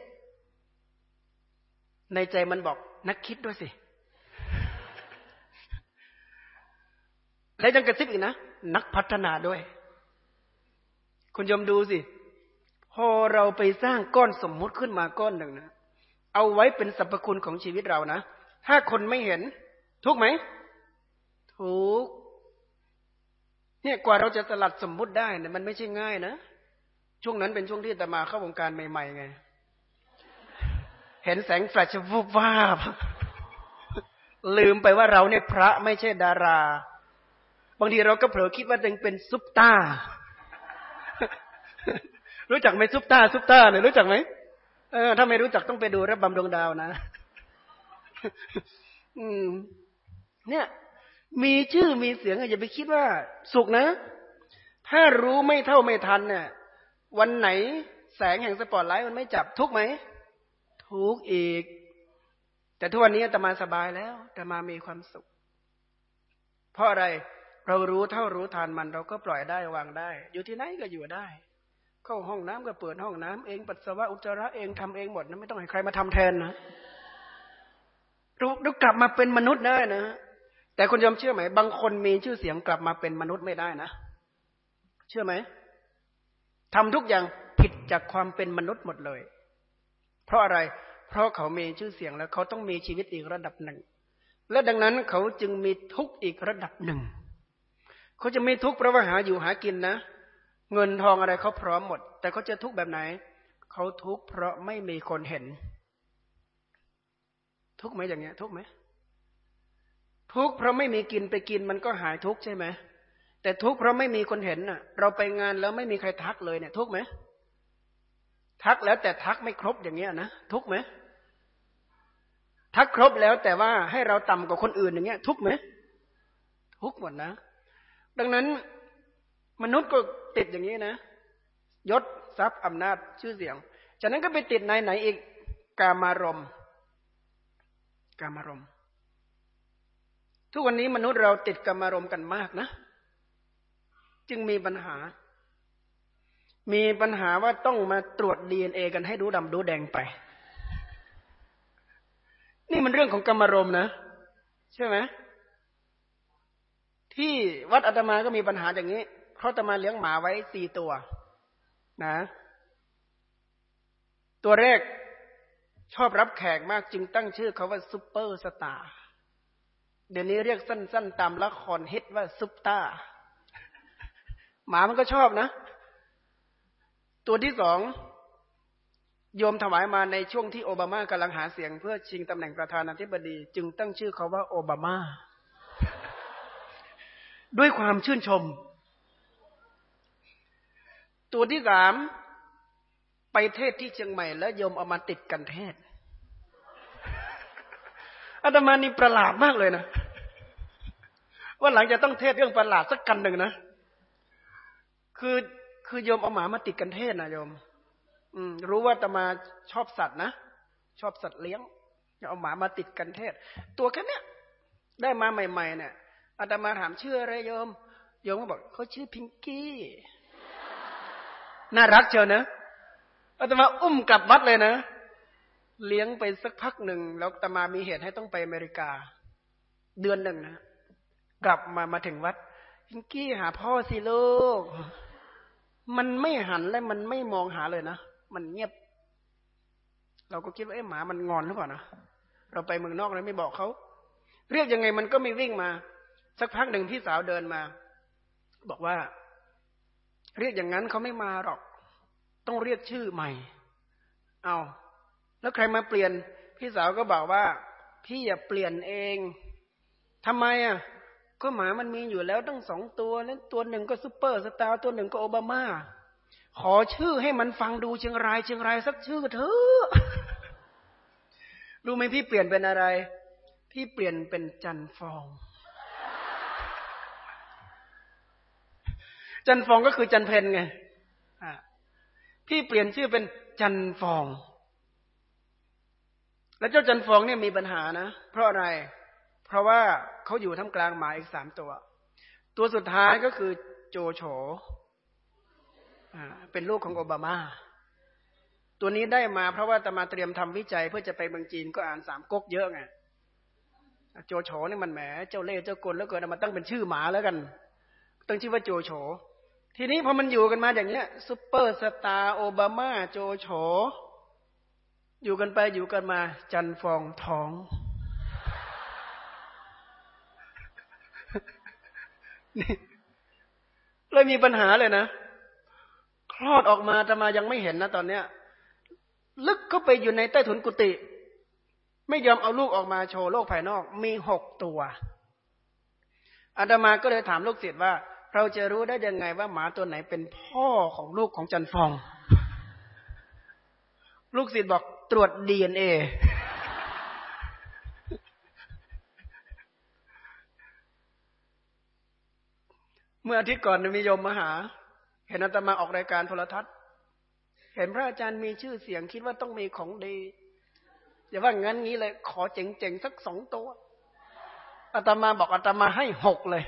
A: ในใจมันบอกนักคิดด้วยสิและยังกระซิบอีกนะ นักพัฒนาด้วย คุณยมดูสิ พอเราไปสร้างก้อนสมมุติขึ้นมาก้อนหนึ่งนะ เอาไว้เป็นสรรพคุณของชีวิตเรานะ ถ้าคนไม่เห็น ทุกไหมถูกเนี่ยกว่าเราจะสลัดสมมุติได้เนี่ยมันไม่ใช่ง่ายนะ ช่วงนั้นเป็นช่วงที่ตมาเข้าวงการใหม่ๆไง เห็นแสงแฟลชวูบวาบ ลืมไปว่าเราเนี่ยพระไม่ใช่ดารา บางทีเราก็เผลอคิดว่าตัวเองเป็นซุปตารู้ รู้จักไหมซุปตาซุปตาเนี่ยรู้จักไหมเออถ้าไม่รู้จักต้องไปดูระบำดวงดาวนะ อืม เนี่ย มีชื่อมีเสียงอย่าไปคิดว่า สุขนะ ถ้ารู้ไม่เท่าไม่ทันเนี่ยวันไหนแสงแห่งสปอตไลท์มันไม่จับทุกไหม ทุกอีก แต่ทุกวันนี้ตมาสบายแล้วตมามีความสุข เพราะอะไร เรารู้เท่ารู้ทันมัน เราก็ปล่อยได้วางได้ อยู่ที่ไหนก็อยู่ได้ เข้าห้องน้ำก็เปิดห้องน้ำเองปัสสาวะอุจจาระเองทำเองหมดนะไม่ต้องให้ใครมาทำแทนนะราเรากลับมาเป็นมนุษย์ได้นะแต่คุณยอมเชื่อไหม บางคนมีชื่อเสียงกลับมาเป็นมนุษย์ไม่ได้นะ เชื่อไหมทำทุกอย่างผิดจากความเป็นมนุษย์หมดเลย เพราะอะไร เพราะเขามีชื่อเสียงแล้ว เขาต้องมีชีวิตอีกระดับหนึ่ง และดังนั้นเขาจึงมีทุกข์อีกระดับหนึ่ง เขาจะไม่ทุกข์เพราะว่าหาอยู่หากินนะ เงินทองอะไรเขาพร้อมหมด แต่เขาจะทุกข์แบบไหน เขาทุกข์เพราะไม่มีคนเห็น ทุกข์ไหมอย่างเงี้ย ทุกข์ไหมทุกข์เพราะไม่มีกินไปกินมันก็หายทุกข์ใช่ไหมแต่ทุกข์เพราะไม่มีคนเห็นน่ะ เราไปงานแล้วไม่มีใครทักเลยเนี่ย ทุกข์ไหมทักแล้วแต่ทักไม่ครบอย่างเงี้ยนะทุกข์ไหมทักครบแล้วแต่ว่าให้เราต่ำกว่าคนอื่นอย่างเงี้ย ทุกข์ไหมทุกหมดนะ ดังนั้น มนุษย์ก็ติดอย่างนี้นะยศทรัพย์อำนาจชื่อเสียง จากนั้นก็ไปติดในไหนอีกกามารมกามารมทุกวันนี้มนุษย์เราติดกามารมกันมากนะ จึงมีปัญหา มีปัญหาว่าต้องมาตรวจดีเอ็นเอกันให้รู้ดำรู้แดงไป นี่มันเรื่องของกรรมรมนะ ใช่ไหมที่วัดอาตมาก็มีปัญหาอย่างนี้ เพราะมาเลี้ยงหมาไว้สี่ตัว นะ ตัวแรกชอบรับแขกมากจึงตั้งชื่อเขาว่าซุปเปอร์สตาร์เดี๋ยวนี้เรียกสั้น ๆ ตามละครฮิตว่าซุปตาหมามันก็ชอบนะ ตัวที่สองโยมถวายมาในช่วงที่โอบามากำลังหาเสียงเพื่อชิงตำแหน่งประธานาธิบดี จึงตั้งชื่อเขาว่าโอบามา ด้วยความชื่นชม ตัวที่สามไปเทศที่เชียงใหม่แล้วยมเอามาติดกันเทศอาตมานี่ประหลาดมากเลยนะว่าหลังจะต้องเทศเรื่องประหลาดสักกันหนึ่งนะคือคือโยมเอาหมามาติดกันเทศนะโยม อืม รู้ว่าตมาชอบสัตว์นะชอบสัตว์เลี้ยงเอาหมามาติดกันเทศ ตัวแค่นี้ได้มาใหม่ ๆ เนี่ยอาตมาถามชื่ออะไรโยมโยมก็บอกเขาชื่อพิงกี้ น่ารักเชียวนะอาตมาอุ้มกลับวัดเลยนะ เลี้ยงไปสักพักหนึ่งแล้วอาตมามีเหตุให้ต้องไปอเมริกา เดือนหนึ่งนะกลับมามาถึงวัดพิงกี้หาพ่อสิลูกมันไม่หันและมันไม่มองหาเลยนะมันเงียบ เราก็คิดว่าเอ๊ะหมามันงอนหรือเปล่านะเราไปเมืองนอกแล้วไม่บอกเขาเรียกยังไงมันก็ไม่วิ่งมา สักพักหนึ่งพี่สาวเดินมา บอกว่า เรียกอย่างนั้นเขาไม่มาหรอก ต้องเรียกชื่อใหม่ เอาแล้วใครมาเปลี่ยน พี่สาวก็บอกว่า พี่อย่าเปลี่ยนเองทำไมอะ ก็หมามันมีอยู่แล้วตั้งสองตัวแล้วตัวหนึ่งก็ซูเปอร์สตาร์ตัวหนึ่งก็โอบามา ขอชื่อให้มันฟังดูเชียงรายเชียงรายสักชื่อเถอะรู้ไหมพี่เปลี่ยนเป็นอะไร พี่เปลี่ยนเป็นจันฟอง จันฟองก็คือจันทร์เพ็ญไงพี่เปลี่ยนชื่อเป็นจันฟอง แล้วเจ้าจันฟองเนี่ยมีปัญหานะ เพราะอะไร เพราะว่าเขาอยู่ท่ามกลางหมาอีกสามตัว ตัวสุดท้ายก็คือโจโฉเป็นลูกของโอบามา ตัวนี้ได้มาเพราะว่าตมาเตรียมทำวิจัย เพื่อจะไปเมืองจีนก็อ่านสามก๊กเยอะไงโจโฉนี่มันแหมเจ้าเล่ห์เจ้ากลแล้วเกิดมาตั้งเป็นชื่อหมาแล้วกันตั้งชื่อว่าโจโฉ ทีนี้พอมันอยู่กันมาอย่างเนี้ยซูเปอร์สตาร์โอบามาโจโฉอยู่กันไปอยู่กันมา จันฟองท้องนี่เลยมีปัญหาเลยนะ คลอดออกมาจะมายังไม่เห็นนะตอนเนี้ย ลึกเข้าไปอยู่ในใต้ถุนกุฏิไม่ยอมเอาลูกออกมาโชว์โลกภายนอก มีหกตัวอาตมาก็เลยถามลูกศิษย์ว่า เราจะรู้ได้ยังไงว่าหมาตัวไหนเป็นพ่อของลูกของจันฟอง ลูกศิษย์บอกตรวจดีเอ็นเอเมื่ออาทิตย์ก่อนมีโยมมาหา เห็นอาตมาออกรายการโทรทัศน์ เห็นพระอาจารย์มีชื่อเสียงคิดว่าต้องมีของดีอย่าว่างั้นงี้เลย ขอเจ๋งๆสักสองตัวอาตมาบอกอาตมาให้หกเลย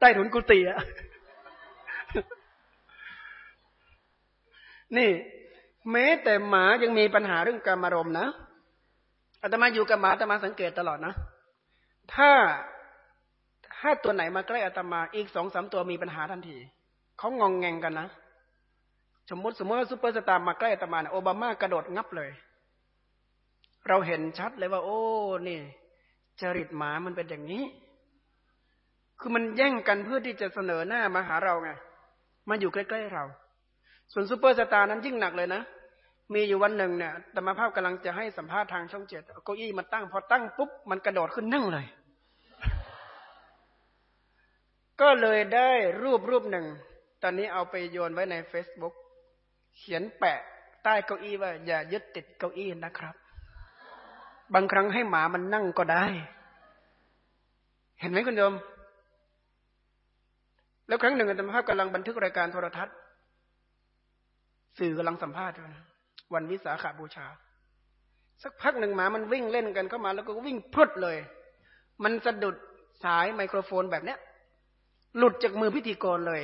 A: ใต้ถุนกุฏิอะนี่ แม้แต่หมายังมีปัญหาเรื่องการมารมนะอาตมาอยู่กับหมาอาตมาสังเกตตลอดนะ ถ้าถ้าตัวไหนมาใกล้อาตมาอีกสองสามตัวมีปัญหาทันทีเขางองแงงกันนะสมมติสมมติว่าซูเปอร์สตาร์มาใกล้อาตมาโอบามากระโดดงับเลย เราเห็นชัดเลยว่า โอ้ นี่ จริตหมามันเป็นอย่างนี้ คือมันแย่งกันเพื่อที่จะเสนอหน้ามาหาเราไงมาอยู่ใกล้ๆเรา ส่วนซูเปอร์สตาร์นั้นยิ่งหนักเลยนะ มีอยู่วันหนึ่งเนี่ยอาตมาภาพกำลังจะให้สัมภาษณ์ทางช่องเจ็ดเก้าอี้มาตั้ง พอตั้งปุ๊บ มันกระโดดขึ้นนั่งเลย ก็เลยได้รูปรูปหนึ่ง ตอนนี้เอาไปโยนไว้ใน Facebook เขียนแปะใต้เก้าอี้ว่า อย่ายึดติดเก้าอี้นะครับ บางครั้งให้หมามันนั่งก็ได้ เห็นไหมคุณโยม แล้วครั้งหนึ่งธรรมภาพกำลังบันทึกรายการโทรทัศน์ สื่อกำลังสัมภาษณ์วันวิสาขาบูชา สักพักหนึ่งหมามันวิ่งเล่นกันเข้ามา แล้วก็วิ่งพรุดเลย มันสะดุดสายไมโครโฟนแบบเนี้ย หลุดจากมือพิธีกรเลย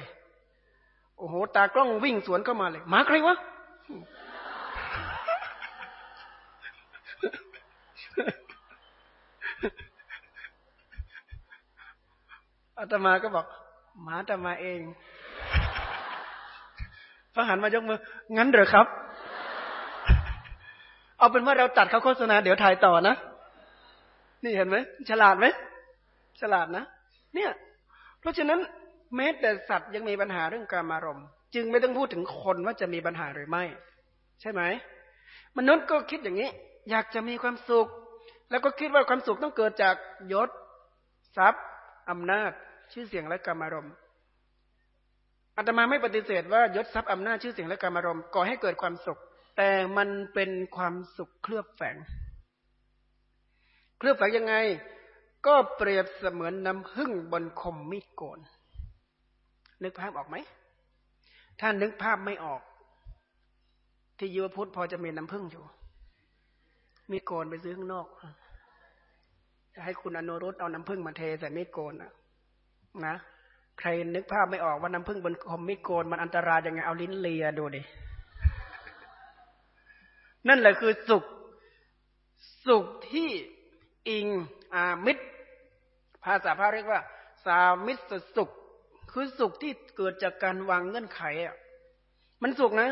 A: โอ้โห ตากล้องวิ่งสวนเข้ามาเลยหมาใครวะอาตมาก็บอก หมาอาตมาเองพระหันมายกมือ งั้นเหรอครับ เอาเป็นว่าเราตัดเขาโฆษณาเดี๋ยวถ่ายต่อนะ นี่เห็นไหม ฉลาดไหม ฉลาดนะ เนี่ย เพราะฉะนั้นแม้แต่สัตว์ยังมีปัญหาเรื่องการมารมณ์จึงไม่ต้องพูดถึงคนว่าจะมีปัญหาหรือไม่ ใช่ไหม มนุษย์ก็คิดอย่างนี้ อยากจะมีความสุข แล้วก็คิดว่าความสุขต้องเกิดจากยศ ทรัพย์อำนาจ ชื่อเสียงและการมารมณ์อาตมาไม่ปฏิเสธว่ายศทรัพย์อำนาจชื่อเสียงและการมารมณ์ก่อให้เกิดความสุข แต่มันเป็นความสุขเคลือบแฝง เคลือบแฝงยังไง ก็เปรียบเสมือนน้ำผึ้งบนคมมีดโกน นึกภาพออกไหม ถ้านึกภาพไม่ออก ที่ยุวพุทธพอจะมีน้ำผึ้งอยู่ มีโกนไปซื้อข้างนอกจะให้คุณอนุรุตเอาน้ำผึ้งมาเทใส่มีดโกนนะ นะ ใครนึกภาพไม่ออกว่าน้ำผึ้งบนคมมิโกนมันอันตรายยังไงเอาลิ้นเลียดูดิ นั่นแหละคือสุข สุขที่อิงอามิตร ภาษาพระเรียกว่า สามิตรสุข คือสุขที่เกิดจากการวางเงื่อนไขอะ มันสุขนะ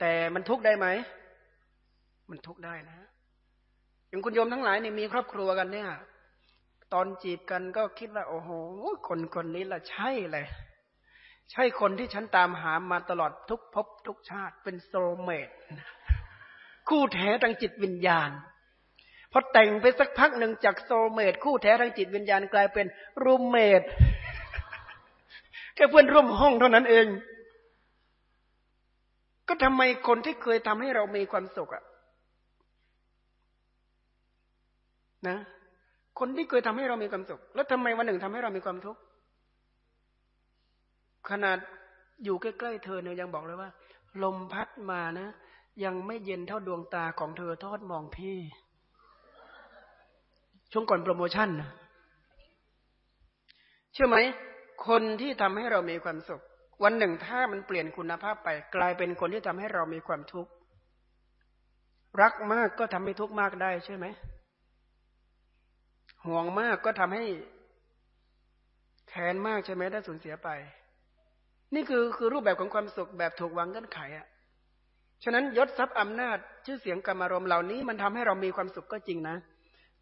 A: แต่มันทุกข์ได้ไหม มันทุกข์ได้นะอย่างคุณโยมทั้งหลายเนี่ยมีครอบครัวกันเนี่ย ตอนจีบกันก็คิดว่า โอ้โห คนคนนี้ละใช่เลย ใช่คนที่ฉันตามหามาตลอดทุกภพทุกชาติเป็นโซเมตคู่แท้ทางจิตวิญญาณพอแต่งไปสักพักหนึ่งจากโซเมตคู่แท้ทางจิตวิญญาณกลายเป็นรูมเมตแค่เพื่อนร่วมห้องเท่านั้นเอง ก็ทำไมคนที่เคยทำให้เรามีความสุขอะนะ คนที่เคยทำให้เรามีความสุข แล้วทำไมวันหนึ่งทำให้เรามีความทุกข์ขนาดอยู่ใกล้ๆเธอเนี่ยยังบอกเลยว่า ลมพัดมานะ ยังไม่เย็นเท่าดวงตาของเธอทอดมองพี่ ช่วงก่อนโปรโมชั่นนะเชื่อไหม คนที่ทำให้เรามีความสุข วันหนึ่งถ้ามันเปลี่ยนคุณภาพไป กลายเป็นคนที่ทำให้เรามีความทุกข์รักมากก็ทำให้ทุกข์มากได้ใช่ไหม ห่วงมากก็ทำให้แค้นมากใช่ไหมถ้าสูญเสียไป นี่คือคือรูปแบบของความสุขแบบถูกวางเงื่อนไขอะ่ะฉะนั้นยศทรัพย์อำนาจชื่อเสียงกรรมารมเหล่านี้มันทำให้เรามีความสุขก็จริงนะ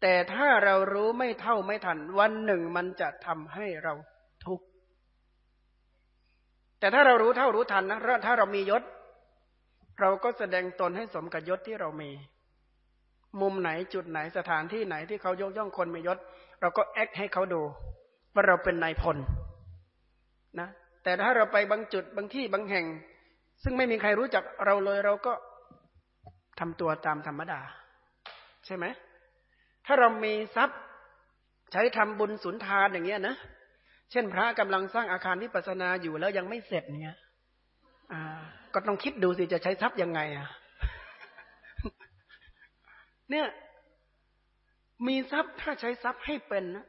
A: แต่ถ้าเรารู้ไม่เท่าไม่ทัน วันหนึ่งมันจะทำให้เราทุกข์แต่ถ้าเรารู้เท่ารู้ทันนะถ้าเรามียศ เราก็แสดงตนให้สมกับยศที่เรามี มุมไหนจุดไหนสถานที่ไหนที่เขายกย่องคนมียศ เราก็แอคให้เขาดูว่าเราเป็นนายพลนะแต่ถ้าเราไปบางจุดบางที่บางแห่ง ซึ่งไม่มีใครรู้จักเราเลยเราก็ทำตัวตามธรรมดา ใช่ไหมถ้าเรามีทรัพย์ใช้ทำบุญสุนทานอย่างเงี้ยนะเช่นพระกำลังสร้างอาคารวิปัสนาอยู่แล้วยังไม่เสร็จเนี่ยก็ต้องคิดดูสิจะใช้ทรัพย์ยังไงอะ เนี่ย มีทรัพย์ถ้าใช้ทรัพย์ให้เป็นนะ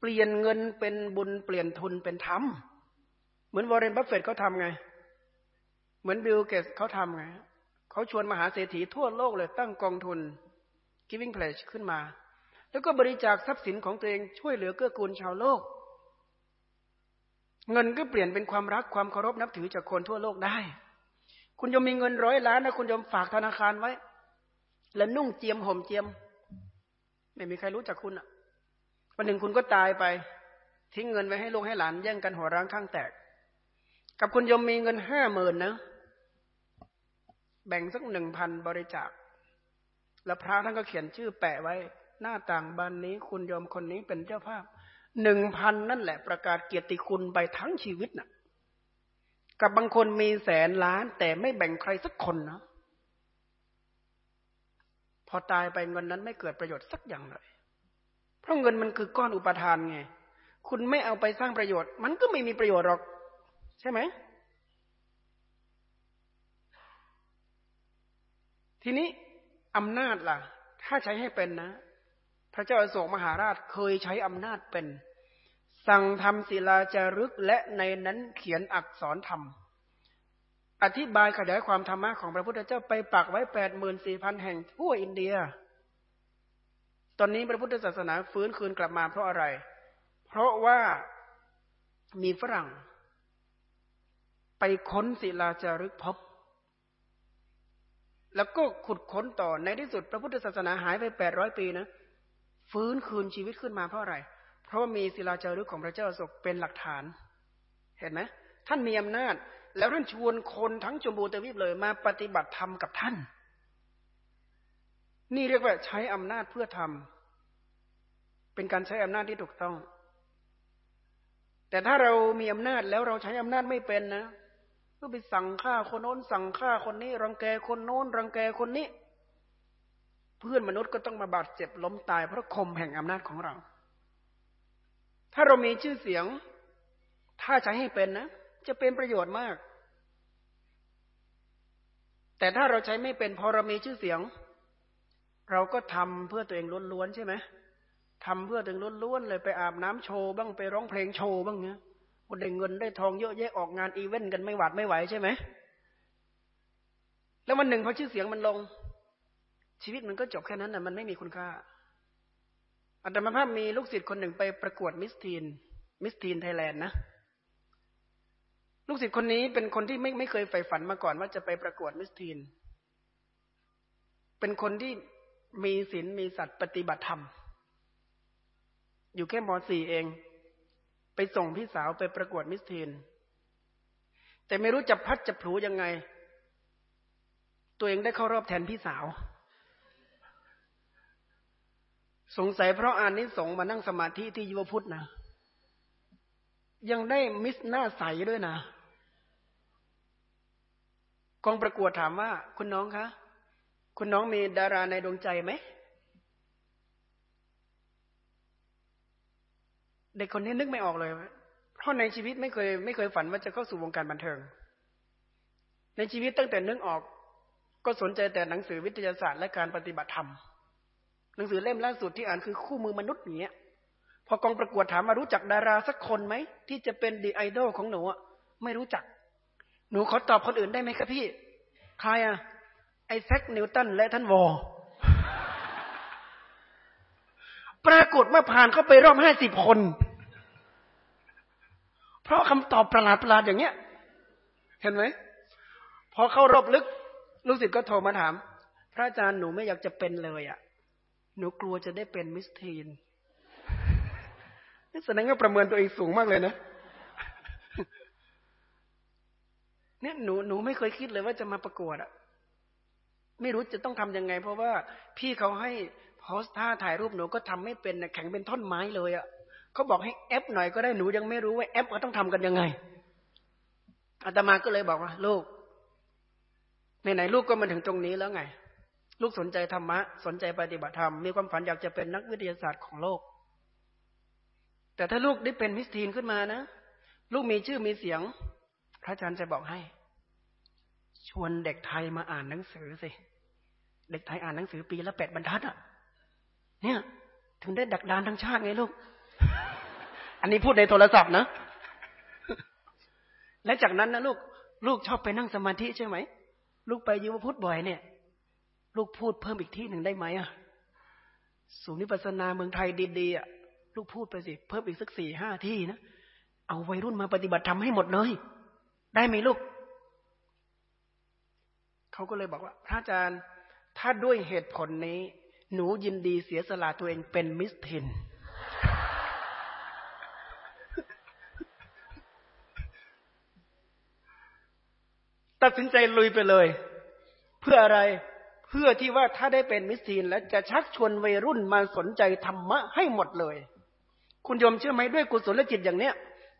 A: เปลี่ยนเงินเป็นบุญเปลี่ยนทุนเป็นธรรมเหมือนวอร์เรนบัฟเฟตเขาทำไง เหมือนบิลเกตส์เขาทำไงเขาชวนมหาเศรษฐีทั่วโลกเลยตั้งกองทุน giving pledge ขึ้นมา แล้วก็บริจาคทรัพย์สินของตัวเองช่วยเหลือเกื้อกูลชาวโลก เงินก็เปลี่ยนเป็นความรักความเคารพนับถือจากคนทั่วโลกได้ คุณยมมีเงินร้อยล้านนะคุณยมฝากธนาคารไว้ แล้วนุ่งเจียมห่มเจียม ไม่มีใครรู้จักคุณอะวันหนึ่งคุณก็ตายไป ทิ้งเงินไว้ให้ลูกให้หลานแย่งกันหัวร้างข้างแตก กับคุณยมมีเงินห้าหมื่นนะแบ่งสักหนึ่งพันบริจาค แล้วพระท่านก็เขียนชื่อแปะไว้ หน้าต่างบานนี้คุณยอมคนนี้เป็นเจ้าภาพหนึ่งพันนั่นแหละประกาศเกียรติคุณไปทั้งชีวิตนะ่ะ กับบางคนมีแสนล้านแต่ไม่แบ่งใครสักคนนะ พอตายไปเงินนั้นไม่เกิดประโยชน์สักอย่างเลย เพราะเงินมันคือก้อนอุปทานไง คุณไม่เอาไปสร้างประโยชน์ มันก็ไม่มีประโยชน์หรอก ใช่ไหม ทีนี้อำนาจล่ะ ถ้าใช้ให้เป็นนะ พระเจ้าอโศกมหาราชเคยใช้อำนาจเป็น สั่งทำศิลาจารึกและในนั้นเขียนอักษรธรรม อธิบายขยายความธรรมะของพระพุทธเจ้าไปปักไว้แปดหมื่นสี่พันแห่งทั่วอินเดีย ตอนนี้พระพุทธศาสนาฟื้นคืนกลับมาเพราะอะไร เพราะว่ามีฝรั่ง ไปค้นศิลาจารึกพบ แล้วก็ขุดค้นต่อในที่สุดพระพุทธศาสนาหายไปแปดร้อยปีนะ ฟื้นคืนชีวิตขึ้นมาเพราะอะไร เพราะมีศิลาจารึกของพระเจ้าศกเป็นหลักฐาน เห็นไหมท่านมีอำนาจ แล้วท่านชวนคนทั้งจมูตวีปเลยมาปฏิบัติธรรมกับท่าน นี่เรียกว่าใช้อำนาจเพื่อทำเป็นการใช้อำนาจที่ถูกต้อง แต่ถ้าเรามีอำนาจแล้วเราใช้อำนาจไม่เป็นนะก็ไปสั่งฆ่าคนโน้น สั่งฆ่าคนนี้ รังแกคนโน้น รังแกคนนี้ เพื่อนมนุษย์ก็ต้องมาบาดเจ็บล้มตายเพราะคมแห่งอำนาจของเรา ถ้าเรามีชื่อเสียง ถ้าใช้ให้เป็นนะ จะเป็นประโยชน์มาก แต่ถ้าเราใช้ไม่เป็นพอเรามีชื่อเสียง เราก็ทำเพื่อตัวเองล้วนๆใช่ไหมทำเพื่อตัวเองล้วนๆเลยไปอาบน้ำโชว์บ้างไปร้องเพลงโชว์บ้างเนี้ยได้เงินได้ทองเยอะแยะออกงานอีเวนต์กันไม่หวาดไม่ไหวใช่ไหมแล้ววันหนึ่งพอชื่อเสียงมันลง ชีวิตมันก็จบแค่นั้นนะมันไม่มีคุณค่าอาตมาภาพมีลูกศิษย์คนหนึ่งไปประกวดมิสทีนมิสทีนไทยแลนด์นะ ลูกศิษย์คนนี้เป็นคนที่ไม่ไม่เคยใฝ่ฝันมาก่อนว่าจะไปประกวดมิสทีน เป็นคนที่มีศีลมีสัตย์ปฏิบัติธรรม อยู่แค่มสี่เอง ไปส่งพี่สาวไปประกวดมิสทีน แต่ไม่รู้จะพัดจะผูยังไง ตัวเองได้เข้ารอบแทนพี่สาว สงสัยเพราะอ่านนิสงมานั่งสมาธิที่ยุวพุทธนะยังได้มิสหน้าใสด้วยนะ กองประกวดถามว่า คุณน้องคะ คุณน้องมีดาราในดวงใจไหม เด็กคนนี้นึกไม่ออกเลย เพราะในชีวิตไม่เคย ไม่เคยฝันว่าจะเข้าสู่วงการบันเทิง ในชีวิตตั้งแต่นึกออก ก็สนใจแต่หนังสือวิทยาศาสตร์และการปฏิบัติธรรม หนังสือเล่มล่าสุดที่อ่านคือคู่มือมนุษย์เนี้ย พอกองประกวดถามมารู้จักดาราสักคนไหมที่จะเป็นดีไอดอลของหนูอะไม่รู้จัก หนูขอตอบคนอื่นได้ไหมครับพี่ ใครอะไอแซคนิวตันและท่านวอ ปรากฏว่าผ่านเข้าไปรอบห้าสิบคน เพราะคำตอบประหลาดประหลาดอย่างเงี้ย เห็นไหม พอเข้ารอบลึก ลูกศิษย์ก็โทรมาถาม พระอาจารย์หนูไม่อยากจะเป็นเลยอะ่ะ หนูกลัวจะได้เป็นมิสทีนนี่แสดงว่าประเมินตัวเองสูงมากเลยนะ เนี่ยหนูหนูไม่เคยคิดเลยว่าจะมาประกวดอะ่ะไม่รู้จะต้องทำยังไง เพราะว่าพี่เขาให้โพสท่าถ่ายรูปหนูก็ทำไม่เป็นนะแข็งเป็นท่อนไม้เลยอะ่ะเขาบอกให้แอปหน่อยก็ได้หนูยังไม่รู้ว่าแอปเขาต้องทำกันยังไงอาตมาก็เลยบอกว่า ลูกไหนๆลูกก็มาถึงตรงนี้แล้วไง ลูกสนใจธรรมะ สนใจปฏิบัติธรรมมีความฝันอยากจะเป็นนักวิทยาศาสตร์ของโลก แต่ถ้าลูกได้เป็นมิสทีนขึ้นมานะ ลูกมีชื่อมีเสียง พระอาจารย์จะบอกให้ ชวนเด็กไทยมาอ่านหนังสือสิ เด็กไทยอ่านหนังสือปีละแปดบรรทัดอะ เนี่ย ถึงได้ดักดานทั้งชาติไงลูก อันนี้พูดในโทรศัพท์นะ และจากนั้นนะลูก ลูกชอบไปนั่งสมาธิใช่ไหม ลูกไปยูพุทธบ่อยเนี่ย ลูกพูดเพิ่มอีกที่หนึ่งได้ไหมอะสูนิปัสนาเมืองไทยดีๆอะลูกพูดไปสิ เพิ่มอีกสักสี่ห้าที่นะ เอาวัยรุ่นมาปฏิบัติทำให้หมดเลย ได้ไหมลูก เขาก็เลยบอกว่า พระอาจารย์ ถ้าด้วยเหตุผลนี้ หนูยินดีเสียสละตัวเองเป็นมิสเทนตัดสินใจลุยไปเลย เพื่ออะไร เพื่อที่ว่าถ้าได้เป็นมิสทีน แล้วจะชักชวนวัยรุ่นมาสนใจธรรมะให้หมดเลย คุณโยมเชื่อไหมด้วยกุศลจิตอย่างเนี้ย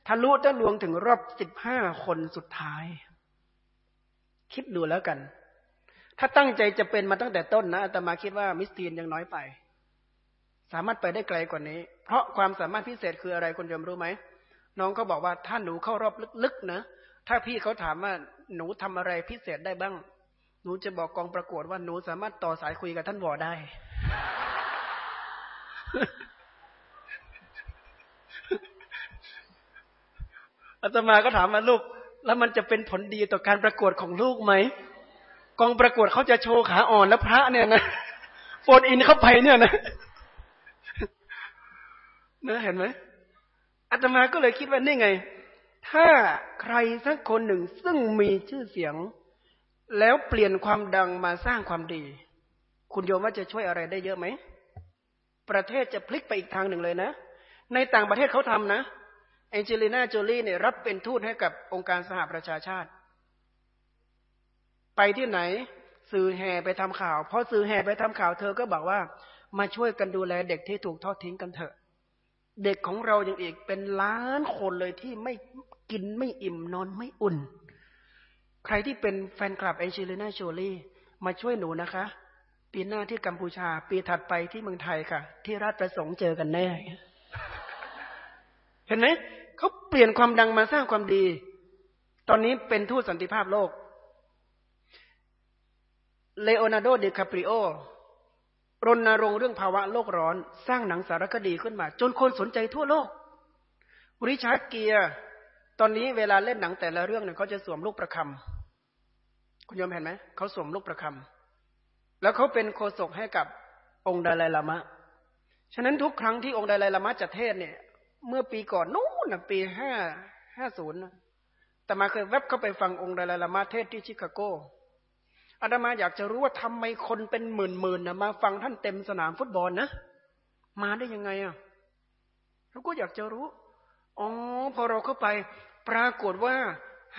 A: ทะลุทะลวงถึงรอบสิบห้าคนสุดท้าย คิดดูแล้วกัน ถ้าตั้งใจจะเป็นมาตั้งแต่ต้นนะอาตมาคิดว่ามิสทีนยังน้อยไป สามารถไปได้ไกลกว่านี้ เพราะความสามารถพิเศษคืออะไรคุณโยมรู้ไหม น้องเขาบอกว่าถ้าหนูเข้ารอบลึกๆนะ ถ้าพี่เขาถามว่าหนูทำอะไรพิเศษได้บ้าง หนูจะบอกกองประกวดว่าหนูสามารถต่อสายคุยกับท่านวอได้ อาตมาก็ถามว่าลูก แล้วมันจะเป็นผลดีต่อการประกวดของลูกไหมกองประกวดเขาจะโชว์ขาอ่อนแล้วพระเนี่ยนะโฟนอินเข้าไปเนี่ยนะนะเห็นไหมอาตมาก็เลยคิดว่านี่ไง ถ้าใครสักคนหนึ่งซึ่งมีชื่อเสียง แล้วเปลี่ยนความดังมาสร้างความดี คุณโยมว่าจะช่วยอะไรได้เยอะไหม ประเทศจะพลิกไปอีกทางหนึ่งเลยนะ ในต่างประเทศเขาทำนะ แองเจลิน่าโจลี่เนี่ยรับเป็นทูตให้กับองค์การสหประชาชาติ ไปที่ไหนสื่อแห่ไปทำข่าวพอสื่อแห่ไปทำข่าวเธอก็บอกว่า มาช่วยกันดูแลเด็กที่ถูกทอดทิ้งกันเถอะ เด็กของเราอย่างอีกเป็นล้านคนเลยที่ไม่กินไม่อิ่มนอนไม่อุ่น ใครที่เป็นแฟนคลับแองเจลิน่าโจลี่มาช่วยหนูนะคะ ปีหน้าที่กัมพูชา ปีถัดไปที่เมืองไทยค่ะ ที่ราชประสงค์เจอกันแน่ เห็นไหม เขาเปลี่ยนความดังมาสร้างความดี ตอนนี้เป็นทูตสันติภาพโลก เลโอนาร์โด เดคาปริโอ รณรงค์เรื่องภาวะโลกร้อน สร้างหนังสารคดีขึ้นมา จนคนสนใจทั่วโลก ริชาร์ดเกียร์ ตอนนี้เวลาเล่นหนังแต่ละเรื่องเนี่ยเขาจะสวมลูกประคำ คุณยมเห็นไหม เขาสวมลูกประคำ แล้วเขาเป็นโคศกให้กับองค์ดาลายลามะ ฉะนั้นทุกครั้งที่องค์ดาลายลามะจัดเทศเนี่ย เมื่อปีก่อนนู้นปีห้าห้าศูนย์แต่มาเคยแวบเข้าไปฟังองค์ดาลาลามะเทศที่ชิคาโกอาตมาอยากจะรู้ว่าทำไมคนเป็นหมื่นๆนะมาฟังท่านเต็มสนามฟุตบอลนะ มาได้ยังไงอะเราก็อยากจะรู้ อ๋อ พอเราเข้าไป ปรากฏว่า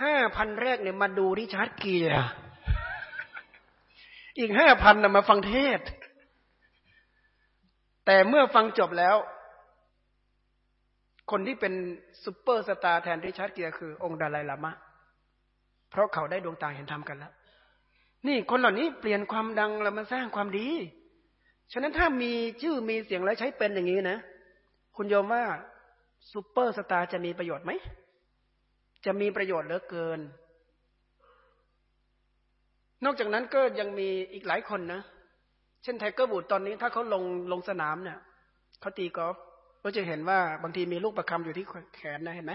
A: ห้าพันแรกเนี่ยมาดูริชาร์ดเกียร์อีกห้าพันนะมาฟังเทศน์ แต่เมื่อฟังจบแล้ว คนที่เป็นซูเปอร์สตาร์แทนริชาร์ดเกียร์คือองค์ดาลายลามะ เพราะเขาได้ดวงตาเห็นธรรมกันแล้ว นี่คนเหล่านี้เปลี่ยนความดังแล้วมาสร้างความดี ฉะนั้นถ้ามีชื่อมีเสียงแล้วใช้เป็นอย่างนี้นะ คุณโยมว่าซูเปอร์สตาร์จะมีประโยชน์ไหม จะมีประโยชน์เหลือเกิน นอกจากนั้นก็ยังมีอีกหลายคนนะ เช่นไทเกอร์บูดตอนนี้ถ้าเขาลงลงสนามเนี่ยเขาตีกอล์ฟ ก็จะเห็นว่าบางทีมีลูกประคำอยู่ที่แขนนะเห็นไหม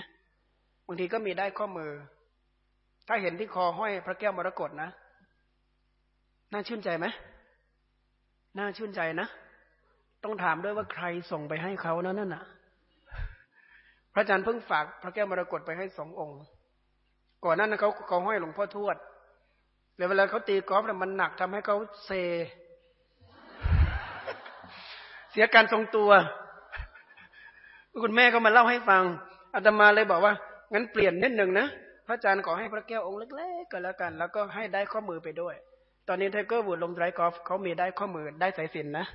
A: บางทีก็มีได้ข้อมือ ถ้าเห็นที่คอห้อยพระแก้วมรกตนะ น่าชื่นใจไหมน่าชื่นใจนะ ต้องถามด้วยว่าใครส่งไปให้เขานั่นน่ะ พระอาจารย์เพิ่งฝากพระแก้วมรกตไปให้สององค์ ก่อนนั้นเขาเขาห้อยหลวงพ่อทวดแล้วเวลาเขาตีกอล์ฟเนี่ยมันหนักทำให้เขาเซ เสียการทรงตัว คุณแม่ก็มาเล่าให้ฟังอาตมาเลยบอกว่า งั้นเปลี่ยนนิดหนึ่งนะพระอาจารย์ขอให้พระแก้วองค์เล็กๆก็แล้วกัน แล้วก็ให้ด้ายข้อมือไปด้วย ตอนนี้ไทเกอร์วูดส์ลง drive กอล์ฟเขามีด้ายข้อมือด้ายสายสิญจน์นะ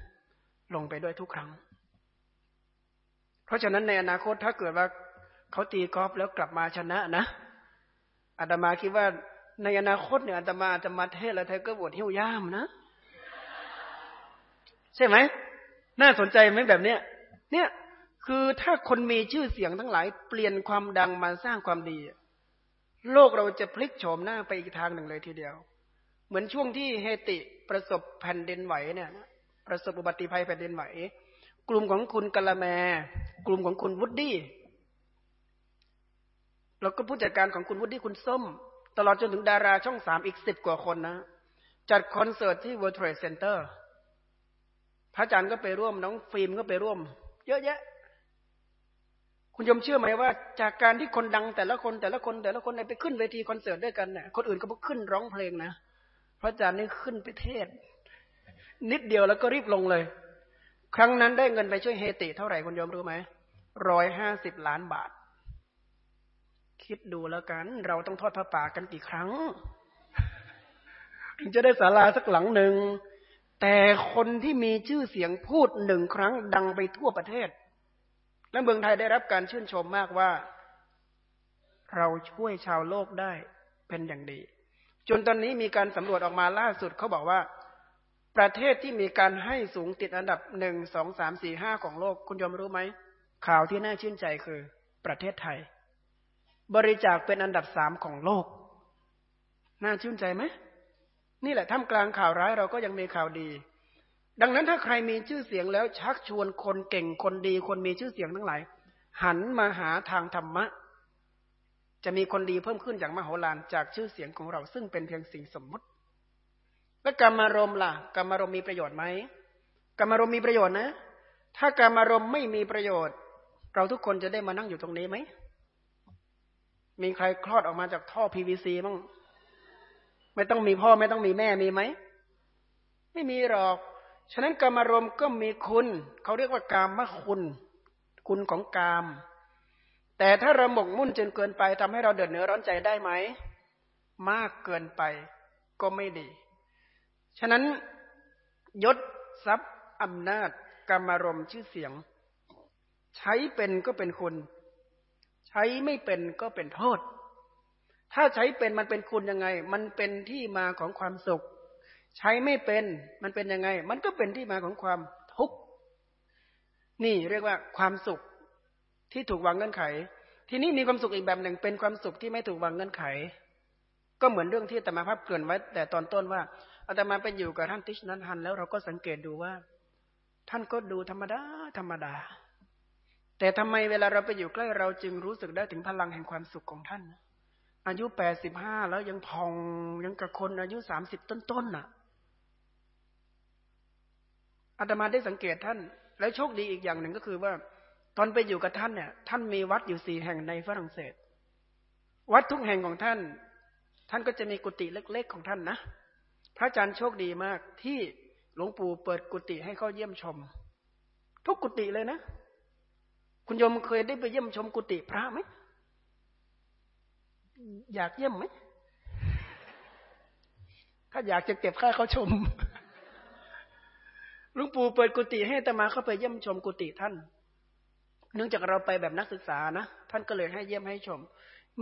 A: ลงไปด้วยทุกครั้ง เพราะฉะนั้นในอนาคตถ้าเกิดว่าเขาตีกอล์ฟแล้วกลับมาชนะนะอาตมาคิดว่าในอนาคตเนี่ยอาตมาจะมาเทศแล้วไทเกอร์วูดหิ้วย่ามนะ ใช่ไหมน่าสนใจไหมแบบเนี้ยเนี่ย คือถ้าคนมีชื่อเสียงทั้งหลาย เปลี่ยนความดังมาสร้างความดี โลกเราจะพลิกโฉมหน้าไปอีกทางหนึ่งเลยทีเดียว เหมือนช่วงที่เฮติประสบแผ่นดินไหวเนี่ย ประสบอุบัติภัยแผ่นดินไหว กลุ่มของคุณกะละแม กลุ่มของคุณวุฒิแล้วก็ผู้จัดการของคุณวุฒิคุณส้ม ตลอดจนถึงดาราช่องสามอีกสิบกว่าคนนะ จัดคอนเสิร์ตที่ World Trade Center พระอาจารย์ก็ไปร่วม น้องฟิล์มก็ไปร่วม เยอะแยะ คุณยมเชื่อไหมว่า จากการที่คนดังแต่ละคนแต่ละคนแต่ละคนไปขึ้นเวทีคอนเสิร์ตด้วยกันเนี่ยคนอื่นก็ขึ้นร้องเพลงนะพระอาจารย์นี่ขึ้นไปเทศ นิดเดียวแล้วก็รีบลงเลย ครั้งนั้นได้เงินไปช่วยเฮติเท่าไหร่คุณยอมรู้ไหมร้อยห้าสิบล้านบาท คิดดูแล้วกัน เราต้องทอดพระป่ากันกี่ครั้งจะได้ศาลาสักหลังหนึ่งแต่คนที่มีชื่อเสียงพูดหนึ่งครั้งดังไปทั่วประเทศ และเมืองไทยได้รับการชื่นชมมากว่า เราช่วยชาวโลกได้เป็นอย่างดี จนตอนนี้มีการสำรวจออกมาล่าสุดเขาบอกว่า ประเทศที่มีการให้สูงติดอันดับหนึ่งสองสามสี่ห้าของโลก คุณยอมรู้ไหมข่าวที่น่าชื่นใจคือ ประเทศไทย บริจาคเป็นอันดับสามของโลก น่าชื่นใจไหมนี่แหละท่ามกลางข่าวร้ายเราก็ยังมีข่าวดี ดังนั้นถ้าใครมีชื่อเสียงแล้วชักชวนคนเก่งคนดี คนมีชื่อเสียงทั้งหลาย หันมาหาทางธรรมะ จะมีคนดีเพิ่มขึ้นอย่างมโหฬารจากชื่อเสียงของเราซึ่งเป็นเพียงสิ่งสมมติ และกรรมารมล่ะกรรมารมมีประโยชน์ไหมกรรมารมมีประโยชน์นะ ถ้ากรรมารมไม่มีประโยชน์ เราทุกคนจะได้มานั่งอยู่ตรงนี้ไหมมีใครคลอดออกมาจากท่อ PVC บ้างไม่ต้องมีพ่อไม่ต้องมีแม่มีไหมไม่มีหรอก ฉะนั้นกรรมารมก็มีคุณ เขาเรียกว่ากามมคุณ คุณของกาม แต่ถ้าเราหมกมุ่นจนเกินไปทำให้เราเดือดเนื้อร้อนใจได้ไหม มากเกินไปก็ไม่ดี ฉะนั้นยศทรัพย์อำนาจกรรมารมชื่อเสียง ใช้เป็นก็เป็นคุณ ใช้ไม่เป็นก็เป็นโทษ ถ้าใช้เป็นมันเป็นคุณยังไง มันเป็นที่มาของความสุข ใช้ไม่เป็นมันเป็นยังไง มันก็เป็นที่มาของความทุกข์นี่เรียกว่าความสุขที่ถูกวางเงื่อนไข ทีนี้มีความสุขอีกแบบหนึ่งเป็นความสุขที่ไม่ถูกวางเงื่อนไข ก็เหมือนเรื่องที่ตมาภาพเกินไว้ แต่ตอนต้นว่าอาตมาไปอยู่กับท่านติชนันฮันแล้วเราก็สังเกตดูว่า ท่านก็ดูธรรมดาธรรมดา แต่ทำไมเวลาเราไปอยู่ใกล้เราจึงรู้สึกได้ถึงพลังแห่งความสุขของท่านอายุแปดสิบห้าแล้วยังพองยังกับคนอายุสามสิบต้นๆน่ะ อาตมาได้สังเกตท่าน แล้วโชคดีอีกอย่างหนึ่งก็คือว่า ตอนไปอยู่กับท่านเนี่ย ท่านมีวัดอยู่สี่แห่งในฝรั่งเศส วัดทุกแห่งของท่าน ท่านก็จะมีกุฏิเล็ก ๆ ของท่านนะพระอาจารย์โชคดีมากที่หลวงปู่เปิดกุฏิให้เขาเยี่ยมชม ทุกกุฏิเลยนะคุณโยมเคยได้ไปเยี่ยมชมกุฏิพระไหมอยากเยี่ยมไหมถ้าอยากจะเก็บค่าเขาชม ลุงปู่เปิดกุฏิให้ตมาเข้าไปเยี่ยมชมกุฏิท่าน เนื่องจากเราไปแบบนักศึกษานะ ท่านก็เลยให้เยี่ยมให้ชม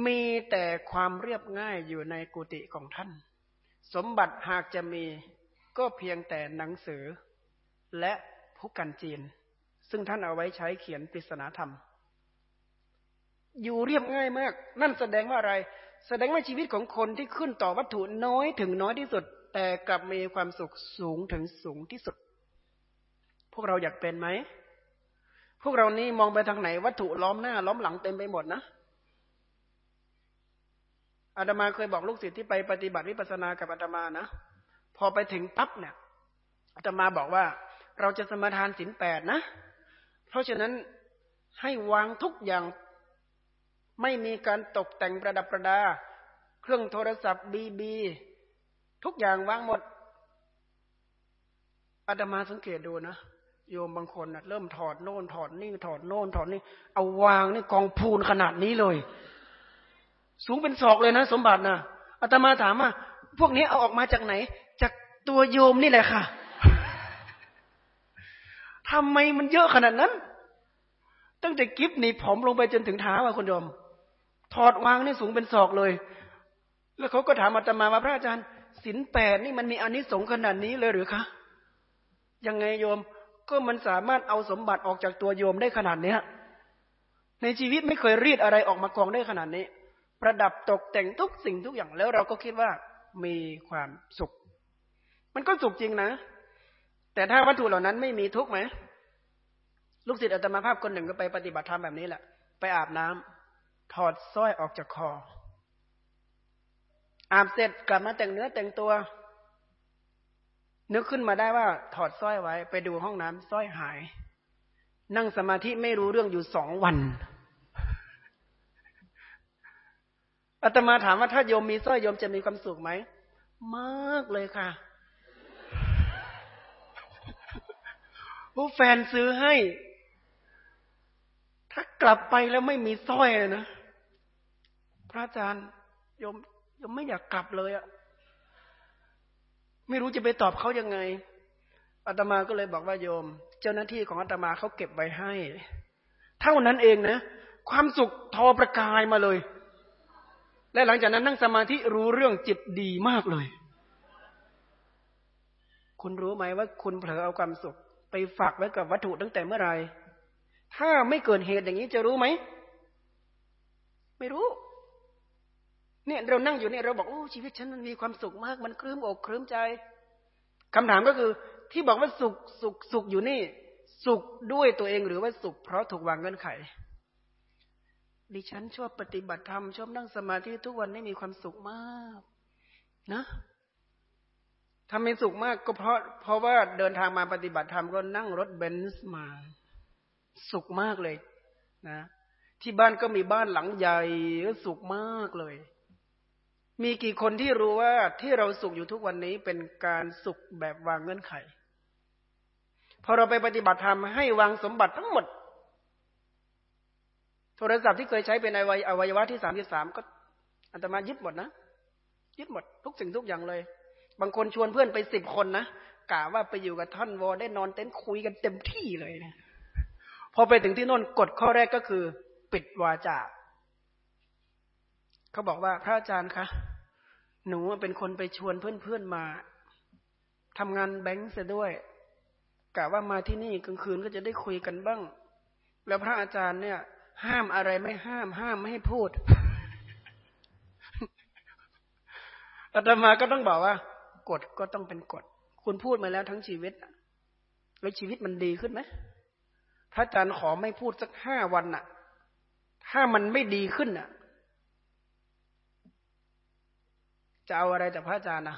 A: มีแต่ความเรียบง่ายอยู่ในกุฏิของท่าน สมบัติหากจะมีก็เพียงแต่หนังสือ และผู้กันจีน ซึ่งท่านเอาไว้ใช้เขียนปริศนาธรรม อยู่เรียบง่ายมาก นั่นแสดงว่าอะไร แสดงว่าชีวิตของคนที่ขึ้นต่อวัตถุน้อยถึงน้อยที่สุด แต่กลับมีความสุขสูงถึงสูงที่สุด พวกเราอยากเป็นไหม พวกเรานี่มองไปทางไหน วัตถุล้อมหน้า ล้อมหลังเต็มไปหมดนะ อาตมาเคยบอกลูกศิษย์ที่ไปปฏิบัติวิปัสสนากับอาตมานะ พอไปถึงปั๊บเนี่ย อาตมาบอกว่า เราจะสมาทานศีลแปดนะ เพราะฉะนั้นให้วางทุกอย่างไม่มีการตกแต่งประดับประดา เครื่องโทรศัพท์บีบี ทุกอย่างวางหมดอาตมาสังเกตดูนะ โยมบางคนนะเริ่มถอดโน่นถอดนี่ถอดโน่นถอดนี่เอาวางนี่กองพูนขนาดนี้เลย สูงเป็นศอกเลยนะ สมบัตินะอาตมาถามว่าพวกนี้เอาออกมาจากไหน จากตัวโยมนี่แหละค่ะทำไมมันเยอะขนาดนั้น ตั้งแต่กิฟนี่ผมลงไปจนถึงเท้าอะคุณโยม ถอดวางนี่สูงเป็นศอกเลย แล้วเขาก็ถามอาตมาว่าพระอาจารย์สินแปดนี่มันมีอนิสงส์ขนาดนี้เลยหรือคะยังไงโยม ก็มันสามารถเอาสมบัติออกจากตัวโยมได้ขนาดเนี้ยในชีวิตไม่เคยรีดอะไรออกมากองได้ขนาดนี้ ประดับตกแต่งทุกสิ่งทุกอย่างแล้วเราก็คิดว่ามีความสุข มันก็สุขจริงนะ แต่ถ้าวัตถุเหล่านั้นไม่มีทุกไหม ลูกศิษย์อาตมาภาพคนหนึ่งก็ไปปฏิบัติธรรมแบบนี้แหละ ไปอาบน้ำถอดสร้อยออกจากคอ อาบเสร็จกลับมาแต่งเนื้อแต่งตัว นึกขึ้นมาได้ว่าถอดสร้อยไว้ ไปดูห้องน้ำสร้อยหาย นั่งสมาธิไม่รู้เรื่องอยู่สองวันอาตมาถามว่าถ้าโยมมีสร้อยโยมจะมีความสุขไหมมากเลยค่ะผู้แฟนซื้อให้ ถ้ากลับไปแล้วไม่มีสร้อยนะพระอาจารย์โยมยมไม่อยากกลับเลยอะ ไม่รู้จะไปตอบเขายังไงอาตมาก็เลยบอกว่าโยม เจ้าหน้าที่ของอาตมาเขาเก็บไว้ให้ เท่านั้นเองนะ ความสุขทอประกายมาเลย และหลังจากนั้นนั่งสมาธิรู้เรื่องจิตดีมากเลย คุณรู้ไหมว่าคุณเผลอเอาความสุข ไปฝากไว้กับวัตถุตั้งแต่เมื่อไหร่ถ้าไม่เกิดเหตุอย่างนี้จะรู้ไหม ไม่รู้ เนี่ยเรานั่งอยู่เนี่ยเราบอกโอ้ชีวิตฉันมันมีความสุขมาก มันคลื้มอกคลื้มใจคำถามก็คือ ที่บอกว่าสุขสุขสุขอยู่นี่ สุขด้วยตัวเองหรือว่าสุข เพราะถูกวางเงื่อนไข ดิฉันชอบปฏิบัติธรรมชอบนั่งสมาธิทุกวันนี้มีความสุขมาก นะทำให้สุขมากก็เพราะเพราะว่าเดินทางมาปฏิบัติธรรมก็นั่งรถเบนซ์มา สุขมากเลย นะ ที่บ้านก็มีบ้านหลังใหญ่สุขมากเลย มีกี่คนที่รู้ว่าที่เราสุขอยู่ทุกวันนี้เป็นการสุขแบบวางเงื่อนไข พอเราไปปฏิบัติธรรมให้วางสมบัติทั้งหมด โทรศัพท์ที่เคยใช้เป็นอวัยวะที่สามที่สามก็อัตมายึดหมดนะยึดหมดทุกสิ่งทุกอย่างเลย บางคนชวนเพื่อนไปสิบคนนะกะว่าไปอยู่กับท่านวอได้นอนเต็นท์คุยกันเต็มที่เลยนะพอไปถึงที่โน่นกฎข้อแรกก็คือ ปิดวาจา เขาบอกว่าพระอาจารย์คะหนูเป็นคนไปชวนเพื่อนๆมาทำงานแบงค์เสียด้วยกะว่ามาที่นี่กลางคืนก็จะได้คุยกันบ้าง แล้วพระอาจารย์เนี่ย ห้ามอะไรไม่ห้าม ห้ามไม่ให้พูดอาตมาก็ต้องบอกว่ากฎก็ต้องเป็นกฎ คุณพูดมาแล้วทั้งชีวิตแล้วชีวิตมันดีขึ้นไหมพระอาจารย์ขอไม่พูดสักห้าวันน่ะ ถ้ามันไม่ดีขึ้นน่ะ จะเอาอะไรจากพระอาจารย์นะ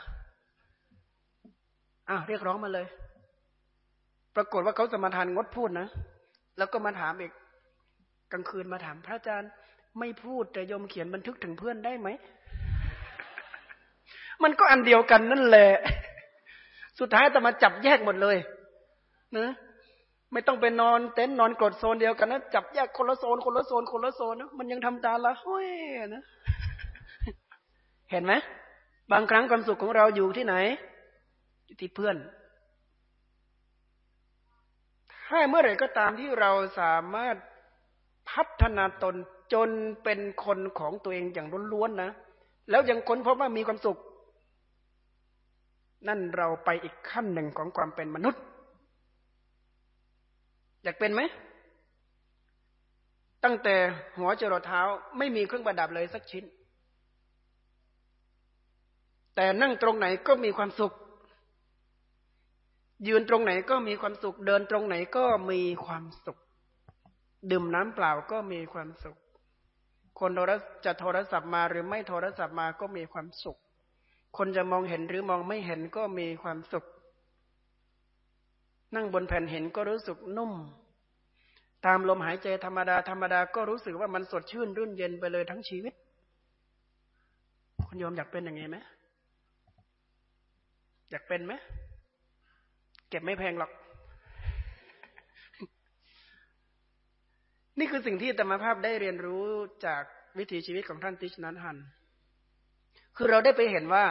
A: อะเรียกร้องมาเลย ปรากฏว่าเขาสมาทานงดพูดนะ แล้วก็มาถามอีกกลางคืนมาถาม พระอาจารย์ไม่พูดแต่ยมเขียนบันทึกถึงเพื่อนได้ไหม มันก็อันเดียวกันนั่นแหละ สุดท้ายแต่มาจับแยกหมดเลยนะไม่ต้องไปนอนเต็นท์นอนกรดโซนเดียวกันนะจับแยกคนละโซน คนละโซน คนละโซนนะมันยังทำตาละห้อยนะ เห็นไหม บางครั้งความสุขของเราอยู่ที่ไหน อยู่ที่เพื่อน ถ้าเมื่อไหร่ก็ตามที่เราสามารถพัฒนาตนจนเป็นคนของตัวเองอย่างล้วนๆนะ แล้วยังค้นพบว่ามีความสุข นั่นเราไปอีกขั้นหนึ่งของความเป็นมนุษย์ อยากเป็นไหม ตั้งแต่หัวจรดเท้าไม่มีเครื่องประดับเลยสักชิ้น แต่นั่งตรงไหนก็มีความสุข ยืนตรงไหนก็มีความสุข เดินตรงไหนก็มีความสุข ดื่มน้ำเปล่าก็มีความสุข คนโทรจะโทรศัพท์มาหรือไม่โทรศัพท์มาก็มีความสุข คนจะมองเห็นหรือมองไม่เห็นก็มีความสุข นั่งบนแผ่นเห็นก็รู้สึกนุ่ม ตามลมหายใจธรรมดาธรรมดาก็รู้สึกว่ามันสดชื่นรื่นเย็นไปเลยทั้งชีวิต คุณโยมอยากเป็นอย่างนี้ไหม อยากเป็นไหมเก็บไม่แพงหรอก นี่คือสิ่งที่ธรรมภาพได้เรียนรู้จากวิถีชีวิตของท่านติชนันหัน คือเราได้ไปเห็นว่า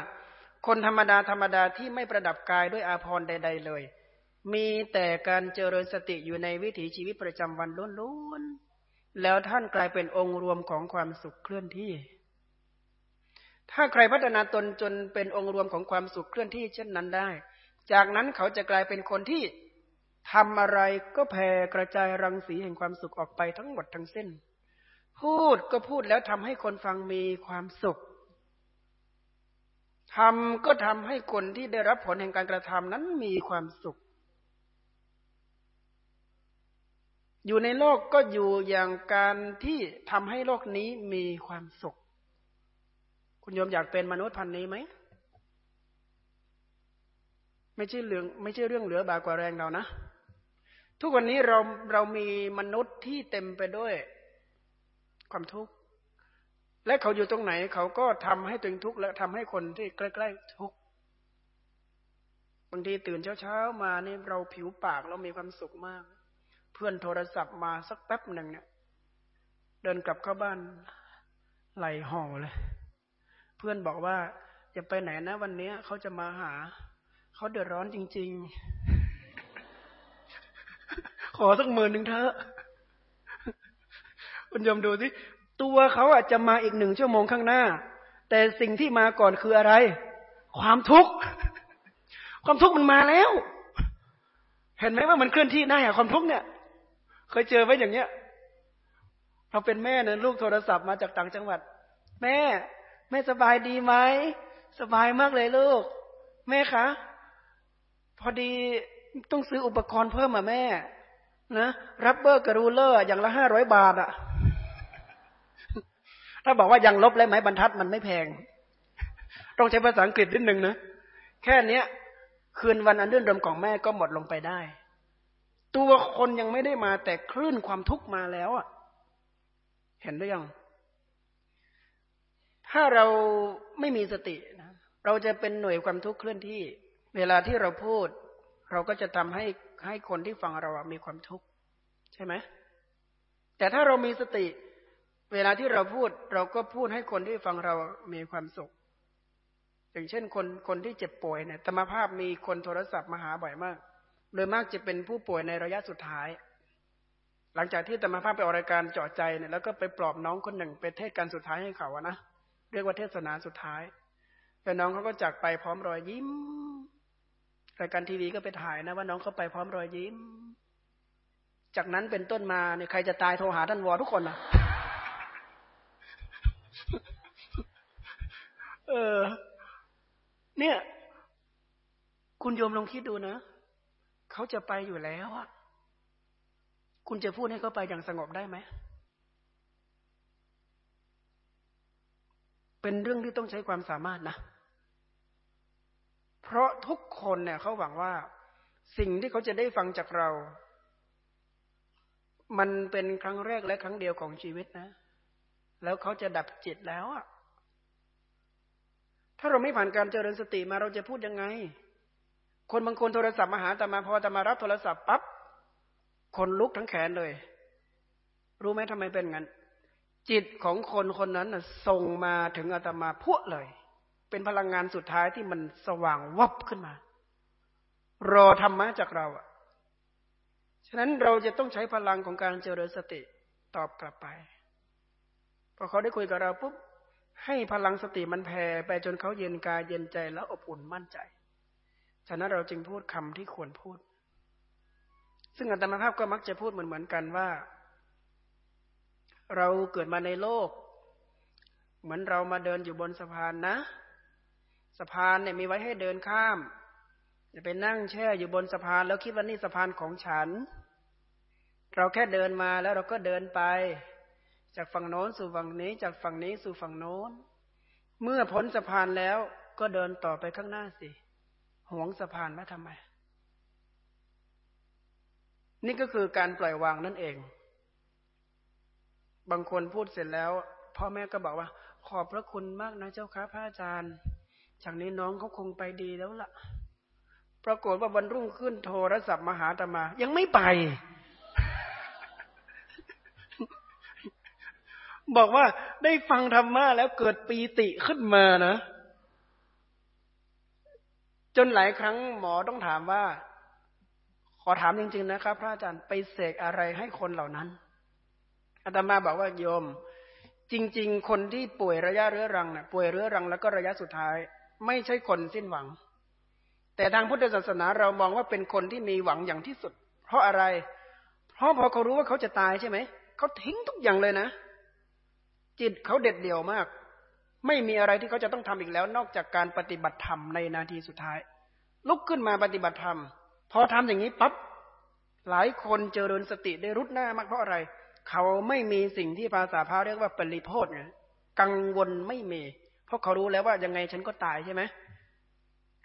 A: คนธรรมดาธรรมดาที่ไม่ประดับกายด้วยอาภรณ์ใด ๆ เลย มีแต่การเจริญสติอยู่ในวิถีชีวิตประจำวันล้วนๆแล้วท่านกลายเป็นองค์รวมของความสุขเคลื่อนที่ ถ้าใครพัฒนาตนจนเป็นองค์รวมของความสุขเคลื่อนที่เช่นนั้นได้ จากนั้นเขาจะกลายเป็นคนที่ทำอะไรก็แผ่กระจายรังสีแห่งความสุขออกไปทั้งหมดทั้งสิ้น พูดก็พูดแล้วทำให้คนฟังมีความสุขทำก็ทำให้คนที่ได้รับผลแห่งการกระทำนั้นมีความสุข อยู่ในโลกก็อยู่อย่างการที่ทำให้โลกนี้มีความสุข คุณโยมอยากเป็นมนุษย์พันนี้ไหม ไม่ใช่เรื่องไม่ใช่เรื่องเหลือบากว่าแรงเรานะ ทุกวันนี้เราเรามีมนุษย์ที่เต็มไปด้วยความทุกข์ และเขาอยู่ตรงไหน เขาก็ทำให้ตัวเองทุกข์และทำให้คนที่ใกล้ ๆ ทุกข์ บางทีตื่นเช้าๆมานี่เราผิวปากเรามีความสุขมาก เพื่อนโทรศัพท์มาสักแป๊บหนึ่งเนี่ย เดินกลับเข้าบ้านไหลห่อเลย พื่อนบอกว่าจะไปไหนนะ วันนี้เขาจะมาหา เขาเดือดร้อนจริง ๆ ขอสักหมื่นหนึ่งเถอะคุณยมดูสิตัวเขาอาจจะมาอีกหนึ่งชั่วโมงข้างหน้า แต่สิ่งที่มาก่อนคืออะไร ความทุกข์ความทุกข์มันมาแล้ว เห็นไหมว่ามันเคลื่อนที่ได้อะความทุกข์เนี่ย เคยเจอไว้อย่างเนี้ยเราเป็นแม่นะลูกโทรศัพท์มาจากต่างจังหวัด แม่ แม่สบายดีไหมสบายมากเลยลูก แม่คะ พอดีต้องซื้ออุปกรณ์เพิ่มมาแม่ นะ rubber กับ ruler อย่างละห้าร้อยบาทอะถ้าบอกว่ายางลบและไม้บรรทัดมันไม่แพง ต้องใช้ภาษาอังกฤษนิดหนึ่งนะแค่เนี้ย คืนวันอันเรื่นรมของแม่ก็หมดลงไปได้ ตัวคนยังไม่ได้มาแต่คลื่นความทุกข์มาแล้วอะ เห็นหรือยัง ถ้าเราไม่มีสตินะเราจะเป็นหน่วยความทุกข์เคลื่อนที่ เวลาที่เราพูด เราก็จะทำให้ให้คนที่ฟังเรามีความทุกข์ใช่ไหมแต่ถ้าเรามีสติ เวลาที่เราพูด เราก็พูดให้คนที่ฟังเรามีความสุข อย่างเช่นคนคนที่เจ็บป่วยเนี่ยธรรมภาพมีคนโทรศัพท์มาหาบ่อยมาก โดยมากจะเป็นผู้ป่วยในระยะสุดท้าย หลังจากที่ธรรมภาพไปออกรายการเจาะใจเนี่ยแล้วก็ไปปลอบน้องคนหนึ่งไปเทศการสุดท้ายให้เขาอะนะ เรียกว่าเทศนาสุดท้ายแต่น้องเขาก็จากไปพร้อมรอยยิ้ม รายการทีวีก็ไปถ่ายนะว่าน้องเขาไปพร้อมรอยยิ้ม จากนั้นเป็นต้นมาเนี่ยใครจะตายโทรหาท่านวอทุกคนนะเออ เนี่ย คุณโยมลองคิดดูนะเขาจะไปอยู่แล้วอะคุณจะพูดให้เขาไปอย่างสงบได้ไหม เป็นเรื่องที่ต้องใช้ความสามารถนะ เพราะทุกคนเนี่ยเขาหวังว่า สิ่งที่เขาจะได้ฟังจากเรา มันเป็นครั้งแรกและครั้งเดียวของชีวิตนะ แล้วเขาจะดับจิตแล้วอะถ้าเราไม่ผ่านการเจริญสติมาเราจะพูดยังไง คนบางคนโทรศัพท์มาหาแต่มาพอแต่มารับโทรศัพท์ปั๊บคนลุกทั้งแขนเลย รู้ไหมทำไมเป็นงั้น จิตของคนคนนั้นส่งมาถึงอาตมาพวกเลย เป็นพลังงานสุดท้ายที่มันสว่างวับขึ้นมา รอธรรมะจากเราอะฉะนั้นเราจะต้องใช้พลังของการเจริญสติตอบกลับไป พอเขาได้คุยกับเราปุ๊บให้พลังสติมันแผ่ไปจนเขาเย็นกายเย็นใจแล้วอบอุ่นมั่นใจ ฉะนั้นเราจึงพูดคำที่ควรพูด ซึ่งอัตมาภาพก็มักจะพูดเหมือนเหมือนกันว่า เราเกิดมาในโลก เหมือนเรามาเดินอยู่บนสะพานนะ สะพานเนี่ยมีไว้ให้เดินข้ามจะไปนั่งแช่อยู่บนสะพานแล้วคิดว่านี่สะพานของฉัน เราแค่เดินมาแล้วเราก็เดินไป จากฝั่งโน้นสู่ฝั่งนี้ จากฝั่งนี้สู่ฝั่งโน้น เมื่อพ้นสะพานแล้วก็เดินต่อไปข้างหน้าสิหวงสะพานมาทำไม นี่ก็คือการปล่อยวางนั่นเอง บางคนพูดเสร็จแล้วพ่อแม่ก็บอกว่า ขอบพระคุณมากนะเจ้าค่ะพระอาจารย์ จากนี้น้องเขาคงไปดีแล้วละ่ะ ปรากฏว่าวันรุ่งขึ้นโทรศัพท์มาหาตมา ยังไม่ไป บอกว่าได้ฟังธรรมะแล้วเกิดปีติขึ้นมานะ จนหลายครั้งหมอต้องถามว่า ขอถามจริง ๆ นะครับ พระอาจารย์ไปเสกอะไรให้คนเหล่านั้น อาตมาบอกว่าโยม จริง ๆ คนที่ป่วยระยะเรื้อรังเนะ่ยป่วยเรื้อรังแล้วก็ระยะสุดท้าย ไม่ใช่คนสิ้นหวัง แต่ทางพุทธศาสนาเรามองว่าเป็นคนที่มีหวังอย่างที่สุด เพราะอะไร เพราะพอเขารู้ว่าเขาจะตายใช่ไหมเขาทิ้งทุกอย่างเลยนะจิตเขาเด็ดเดี่ยวมาก ไม่มีอะไรที่เขาจะต้องทำอีกแล้ว นอกจากการปฏิบัติธรรมในนาทีสุดท้าย ลุกขึ้นมาปฏิบัติธรรม พอทำอย่างนี้ปั๊บหลายคนเจริญสติได้รุดหน้ามากเพราะอะไร เขาไม่มีสิ่งที่ภาษาพาเรียกว่าปริโพธไงกังวลไม่มี เพราะเขารู้แล้วว่ายังไงฉันก็ตายใช่ไหม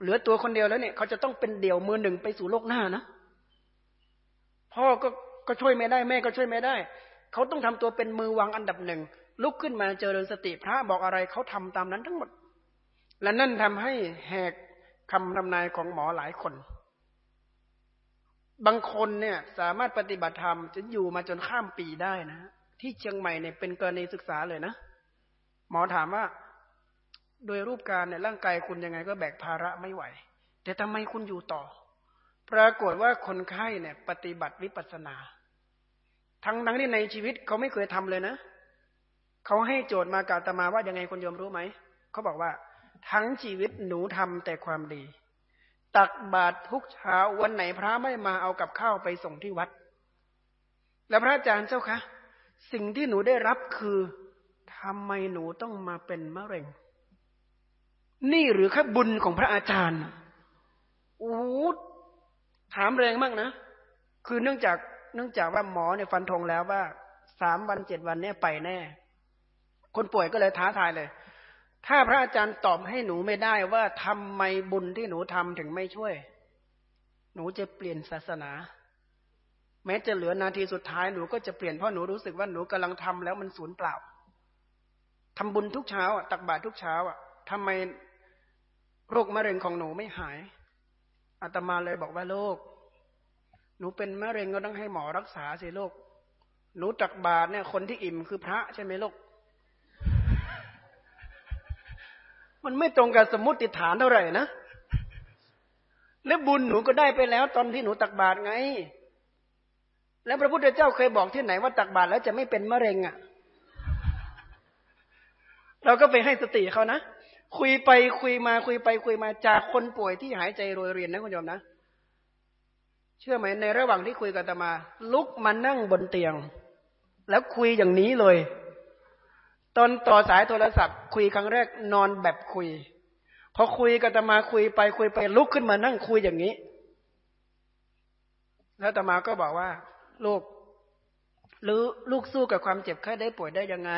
A: เหลือตัวคนเดียวแล้วเนี่ย เขาจะต้องเป็นเดี่ยวมือหนึ่งไปสู่โลกหน้านะพ่อก็ก็ช่วยไม่ได้แม่ก็ช่วยไม่ได้ เขาต้องทำตัวเป็นมือวางอันดับหนึ่งลุกขึ้นมาเจริญสติพระบอกอะไรเขาทำตามนั้นทั้งหมด และนั่นทำให้แหกคำทำนายของหมอหลายคน บางคนเนี่ยสามารถปฏิบัติธรรมจะอยู่มาจนข้ามปีได้นะที่เชียงใหม่เนี่ยเป็นกรณีศึกษาเลยนะ หมอถามว่า โดยรูปการเนี่ยร่างกายคุณยังไงก็แบกภาระไม่ไหว แต่ทำไมคุณอยู่ต่อ ปรากฏว่าคนไข้เนี่ย ปฏิบัติวิปัสสนา ทั้งทั้งที่ในชีวิตเขาไม่เคยทำเลยนะเขาให้โจทย์มากาตมาว่ายังไงคนโยมรู้ไหมเขาบอกว่า ทั้งชีวิตหนูทำแต่ความดี ตักบาตรทุกเช้าวันไหนพระไม่มาเอากับข้าวไปส่งที่วัด แล้วพระอาจารย์เจ้าคะ สิ่งที่หนูได้รับคือทำไมหนูต้องมาเป็นมะเร็ง นี่หรือแค่บุญของพระอาจารย์อู้ถามแรงมากนะ คือเนื่องจากเนื่องจากว่าหมอเนี่ยฟันธงแล้วว่าสามวันเจ็ดวันเนี่ยไปแน่ คนป่วยก็เลยท้าทายเลย ถ้าพระอาจารย์ตอบให้หนูไม่ได้ว่าทำไมบุญที่หนูทำถึงไม่ช่วย หนูจะเปลี่ยนศาสนา แม้จะเหลือนาทีสุดท้ายหนูก็จะเปลี่ยนเพราะหนูรู้สึกว่าหนูกำลังทำแล้วมันสูญเปล่าทำบุญทุกเช้าอะตักบาตรทุกเช้าอะทำไมโรคมะเร็งของหนูไม่หายอาตมาเลยบอกว่าโรคหนูเป็นมะเร็งก็ต้องให้หมอรักษาสิโรคหนูตักบาตรเนี่ย คนที่อิ่มคือพระใช่ไหมลูก มันไม่ตรงกับสมมติฐานเท่าไหร่นะแล้วบุญหนูก็ได้ไปแล้ว ตอนที่หนูตักบาตรไง แล้วพระพุทธเจ้าเคยบอกที่ไหนว่าตักบาตรแล้วจะไม่เป็นมะเร็งอะ เราก็ไปให้สติเขานะคุยไปคุยมาคุยไปคุยมาจากคนป่วยที่หายใจโรยเรียนนะคุณโยมนะ เชื่อไหมในระหว่างที่คุยกับตมา ลุกมานั่งบนเตียง แล้วคุยอย่างนี้เลย ตอนต่อสายโทรศัพท์ คุยครั้งแรกนอนแบบคุยพอคุยกับตมาคุยไปคุยไปลุกขึ้นมานั่งคุยอย่างนี้ แล้วตมาก็บอกว่า ลูกหรือลูกสู้กับความเจ็บไข้ได้ป่วยได้ยังไง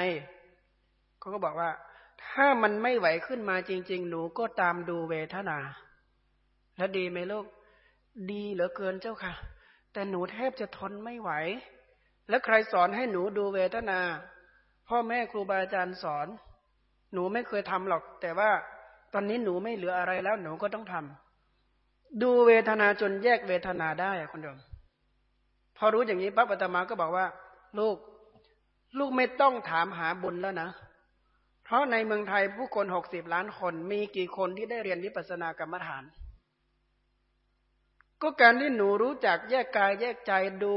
A: เขาก็บอกว่า ถ้ามันไม่ไหวขึ้นมาจริง ๆ หนูก็ตามดูเวทนา แล้วดีไหมลูก ดีเหลือเกินเจ้าค่ะ แต่หนูแทบจะทนไม่ไหว แล้วใครสอนให้หนูดูเวทนา พ่อแม่ครูบาอาจารย์สอน หนูไม่เคยทำหรอก แต่ว่าตอนนี้หนูไม่เหลืออะไรแล้ว หนูก็ต้องทำดูเวทนาจนแยกเวทนาได้คุณโยมพอรู้อย่างนี้ปั๊บอาตมาก็บอกว่า ลูก ลูกไม่ต้องถามหาบุญแล้วนะ เพราะในเมืองไทยผู้คนหกสิบล้านคนมีกี่คนที่ได้เรียนวิปัสสนากรรมฐาน ก็การที่หนูรู้จักแยกกายแยกใจดู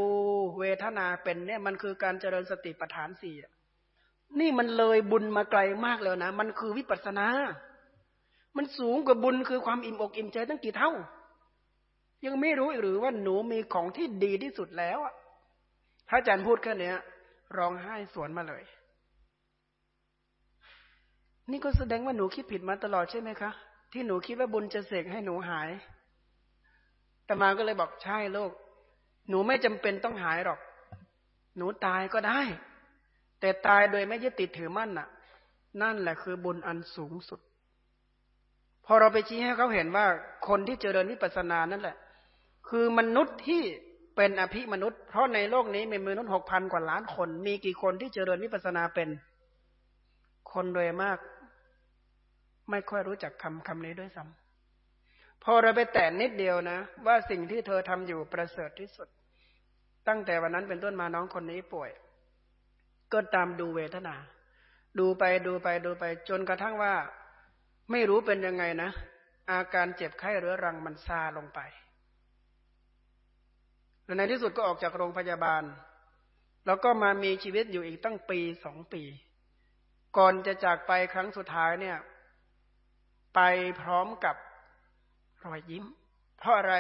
A: เวทนาเป็นเนี่ยมันคือการเจริญสติปัฏฐานสี่ นี่มันเลยบุญมาไกลมากแล้วนะ มันคือวิปัสสนา มันสูงกว่าบุญคือความอิ่มอกอิ่มใจตั้งกี่เท่า ยังไม่รู้หรือว่าหนูมีของที่ดีที่สุดแล้วพระอาจารย์พูดแค่นี้ร้องไห้สวนมาเลย นี่ก็แสดงว่าหนูคิดผิดมาตลอดใช่ไหมคะ ที่หนูคิดว่าบุญจะเสกให้หนูหาย แต่มาก็เลยบอกใช่โลก หนูไม่จำเป็นต้องหายหรอก หนูตายก็ได้ แต่ตายโดยไม่ยึดติดถือมั่นน่ะ นั่นแหละคือบุญอันสูงสุด พอเราไปชี้ให้เขาเห็นว่าคนที่เจริญวิปัสสนานั่นแหละ คือมนุษย์ที่เป็นอภิมนุษย์ เพราะในโลกนี้มีมนุษย์หกพันกว่าล้านคน มีกี่คนที่เจริญวิปัสสนาเป็น คนโดยมาก ไม่ค่อยรู้จักคำคำนี้ด้วยซ้ำพอเราไปแตะนิดเดียวนะ ว่าสิ่งที่เธอทำอยู่ประเสริฐที่สุด ตั้งแต่วันนั้นเป็นต้นมาน้องคนนี้ป่วย ก็ตามดูเวทนา ดูไปดูไปดูไป จนกระทั่งว่า ไม่รู้เป็นยังไงนะ อาการเจ็บไข้เรื้อรังมันซาลงไปและในที่สุดก็ออกจากโรงพยาบาล แล้วก็มามีชีวิตอยู่อีกตั้งปีสองปี ก่อนจะจากไปครั้งสุดท้ายเนี่ย ไปพร้อมกับรอยยิ้ม เพราะอะไร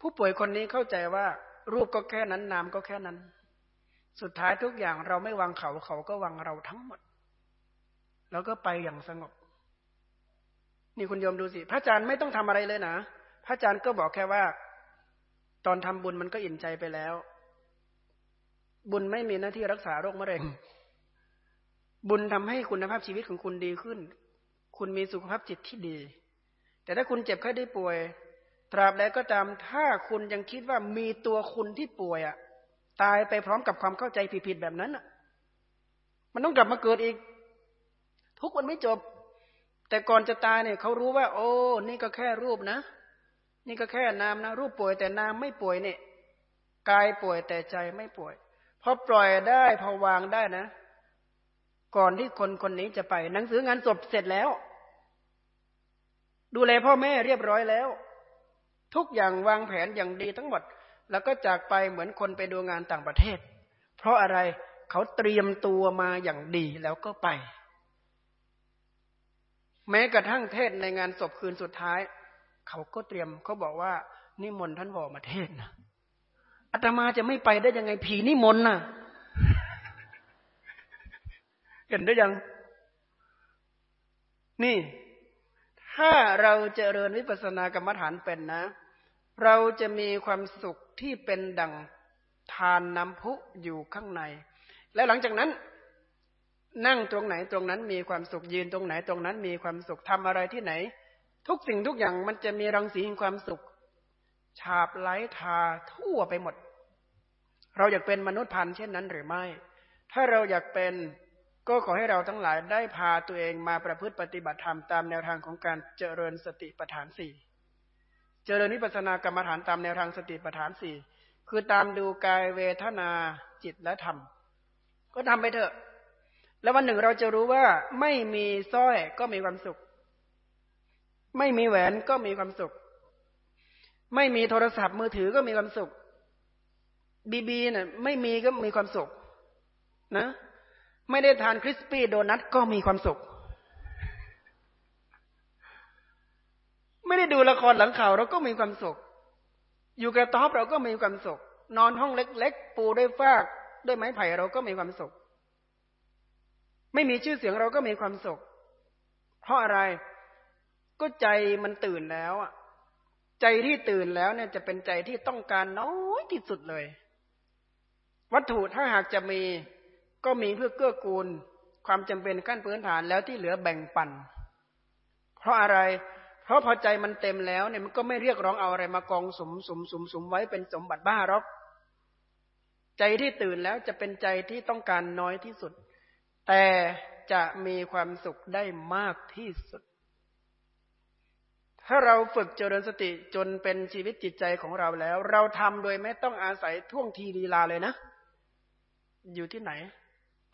A: ผู้ป่วยคนนี้เข้าใจว่า รูปก็แค่นั้นนามก็แค่นั้น สุดท้ายทุกอย่างเราไม่วางเขาเขาก็วางเราทั้งหมด แล้วก็ไปอย่างสงบ นี่คุณโยมดูสิ พระอาจารย์ไม่ต้องทำอะไรเลยนะ พระอาจารย์ก็บอกแค่ว่า ตอนทำบุญมันก็อิ่มใจไปแล้ว บุญไม่มีหน้าที่รักษาโรคมะเร็ง บุญทำให้คุณภาพชีวิตของคุณดีขึ้น คุณมีสุขภาพจิตที่ดี แต่ถ้าคุณเจ็บไข้ได้ป่วย ตราบใดก็ตาม ถ้าคุณยังคิดว่ามีตัวคุณที่ป่วยอะ ตายไปพร้อมกับความเข้าใจผิดๆแบบนั้นอะ มันต้องกลับมาเกิดอีก ทุกวันไม่จบ แต่ก่อนจะตายเนี่ยเขารู้ว่า โอ้นี่ก็แค่รูปนะ นี่ก็แค่นามนะ รูปป่วยแต่นามไม่ป่วยเนี่ยกายป่วยแต่ใจไม่ป่วยพอปล่อยได้พอวางได้นะ ก่อนที่คนคนนี้จะไป หนังสืองานจบเสร็จแล้ว ดูแลพ่อแม่เรียบร้อยแล้ว ทุกอย่างวางแผนอย่างดีทั้งหมด แล้วก็จากไปเหมือนคนไปดูงานต่างประเทศ เพราะอะไรเขาเตรียมตัวมาอย่างดีแล้วก็ไป แม้กระทั่งเทศในงานศพคืนสุดท้าย เขาก็เตรียมเขาบอกว่า นิมนต์ท่านบอมาเทศนะอาตมาจะไม่ไปได้ยังไงผีนิมนต์น่ะเห็นได้ยัง นี่ ถ้าเราจเจริญวิปัสสนากรรมฐานเป็นนะ เราจะมีความสุข ที่เป็นดังทานน้ำพุอยู่ข้างใน และหลังจากนั้น นั่งตรงไหนตรงนั้นมีความสุขยืนตรงไหนตรงนั้น มีความสุขทำอะไรที่ไหน ทุกสิ่งทุกอย่างมันจะมีรังสีแห่งความสุข ฉาบไล้ทาทั่วไปหมด เราอยากเป็นมนุษย์พันธุ์เช่นนั้นหรือไม่ ถ้าเราอยากเป็นก็ขอให้เราทั้งหลายได้พาตัวเองมาประพฤติปฏิบัติธรรมตามแนวทางของการเจริญสติปัฏฐานสี่ เจริญนิพพานากรรมฐานตามแนวทางสติปัฏฐานสี่คือตามดูกายเวทนาจิตและธรรม ก็ทำไปเถอะ แล้ววันหนึ่งเราจะรู้ว่าไม่มีสร้อยก็มีความสุข ไม่มีแหวนก็มีความสุข ไม่มีโทรศัพท์มือถือก็มีความสุขบีบีเนี่ยไม่มีก็มีความสุข นะ ไม่ได้ทานคริสปี้โดนัทก็มีความสุข ไม่ได้ดูละครหลังข่าวเราก็มีความสุข อยู่กระต๊อบเราก็มีความสุข นอนห้องเล็กๆ ปูด้วยฟาก ด้วยไม้ไผ่เราก็มีความสุข ไม่มีชื่อเสียงเราก็มีความสุข เพราะอะไร ก็ใจมันตื่นแล้วอะ ใจที่ตื่นแล้วเนี่ยจะเป็นใจที่ต้องการน้อยที่สุดเลย วัตถุถ้าหากจะมีก็มีเพื่อเกื้อกูล ความจำเป็นขั้นพื้นฐานแล้วที่เหลือแบ่งปัน เพราะอะไรเเพราะพอใจมันเต็มแล้วเนี่ยมันก็ไม่เรียกร้องเอาอะไรมากองสมสมสมสมไว้เป็นสมบัติบ้าหรอก ใจที่ตื่นแล้วจะเป็นใจที่ต้องการน้อยที่สุด แต่จะมีความสุขได้มากที่สุด ถ้าเราฝึกเจริญสติจนเป็นชีวิตจิตใจของเราแล้ว เราทำโดยไม่ต้องอาศัยท่วงทีลีลาเลยนะ อยู่ที่ไหน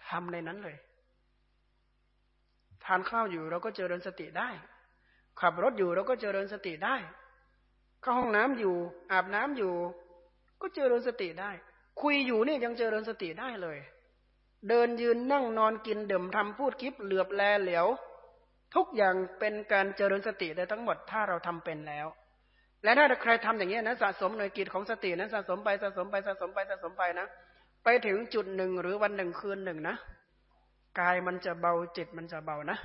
A: ทำในนั้นเลย ทานข้าวอยู่เราก็เจริญสติได้ ขับรถอยู่เราก็เจริญสติได้ เข้าห้องน้ำอยู่ อาบน้ำอยู่ ก็เจริญสติได้ คุยอยู่นี่ยังเจริญสติได้เลย เดินยืนนั่งนอนกินดื่มทำพูดคิดเหลือบแลเหลียว ทุกอย่างเป็นการเจริญสติได้ทั้งหมดถ้าเราทำเป็นแล้ว และถ้าใครทำอย่างนี้นะสะสมหน่วยกิจของสตินะสะสมไปสะสมไปสะสมไปสะสมไปนะ ไปถึงจุดหนึ่งหรือวันหนึ่งคืนหนึ่งนะกายมันจะเบาจิตมันจะเบานะ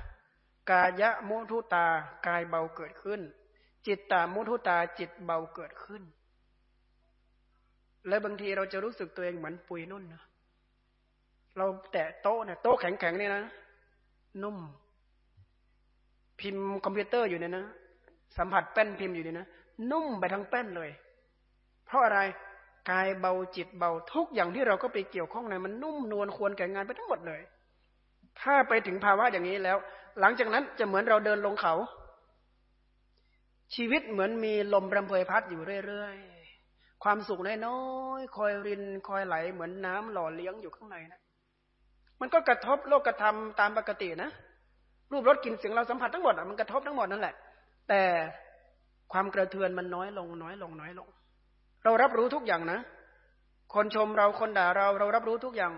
A: กายะมุทุตากายเบาเกิดขึ้น จิตตามุทุตาจิตเบาเกิดขึ้น และบางทีเราจะรู้สึกตัวเองเหมือนปุยนุ่นนะเราแตะโต๊ะเนี่ยโต๊ะแข็งๆเนี่ยนะนุ่ม พิมพ์คอมพิวเตอร์อยู่เนี่ยนะสัมผัสแป้นพิมพ์อยู่เนี่ยนะนุ่มไปทั้งแป้นเลย เพราะอะไรกายเบาจิตเบาทุกอย่างที่เราก็ไปเกี่ยวข้องในมันนุ่มนวลควรแก่งานไปทั้งหมดเลย ถ้าไปถึงภาวะอย่างนี้แล้ว หลังจากนั้นจะเหมือนเราเดินลงเขา ชีวิตเหมือนมีลมรำเพยพัดอยู่เรื่อยๆ ความสุขน้อยๆ คอยรินคอยไหล เหมือนน้ำหล่อเลี้ยงอยู่ข้างในนะ มันก็กระทบโลกกระทำตามปกตินะ รูปรสกลิ่นเสียงเราสัมผัสทั้งหมดมันกระทบทั้งหมดนั่นแหละ แต่ความกระเทือนมันน้อยลงน้อยลงน้อยลง เรารับรู้ทุกอย่างนะ คนชมเราคนด่าเราเรารับรู้ทุกอย่าง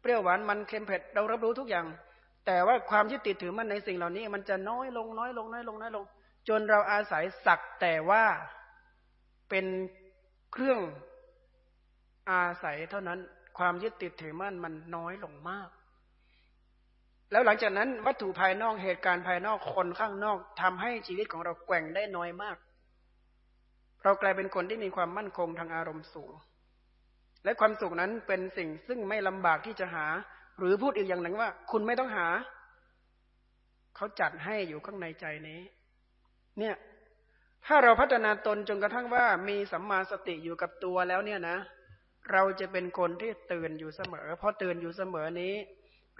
A: เปรี้ยวหวานมันเค็มเผ็ดเรารับรู้ทุกอย่าง แต่ว่าความยึดติดถือมันในสิ่งเหล่านี้ มันจะน้อยลงน้อยลงน้อยลงน้อยลง จนเราอาศัยสักแต่ว่าเป็นเครื่องอาศัยเท่านั้น ความยึดติดถือมั่นมันน้อยลงมาก แล้วหลังจากนั้นวัตถุภายนอกเหตุการณ์ภายนอกคนข้างนอกทำให้ชีวิตของเราแกว่งได้น้อยมาก เรากลายเป็นคนที่มีความมั่นคงทางอารมณ์สูง และความสุขนั้นเป็นสิ่งซึ่งไม่ลำบากที่จะหา หรือพูดอีกอย่างหนึ่งว่า คุณไม่ต้องหา เขาจัดให้อยู่ข้างในใจนี้ เนี่ย ถ้าเราพัฒนาตนจนกระทั่งว่า มีสัมมาสติอยู่กับตัวแล้วเนี่ยนะ เราจะเป็นคนที่ตื่นอยู่เสมอพอตื่นอยู่เสมอนี้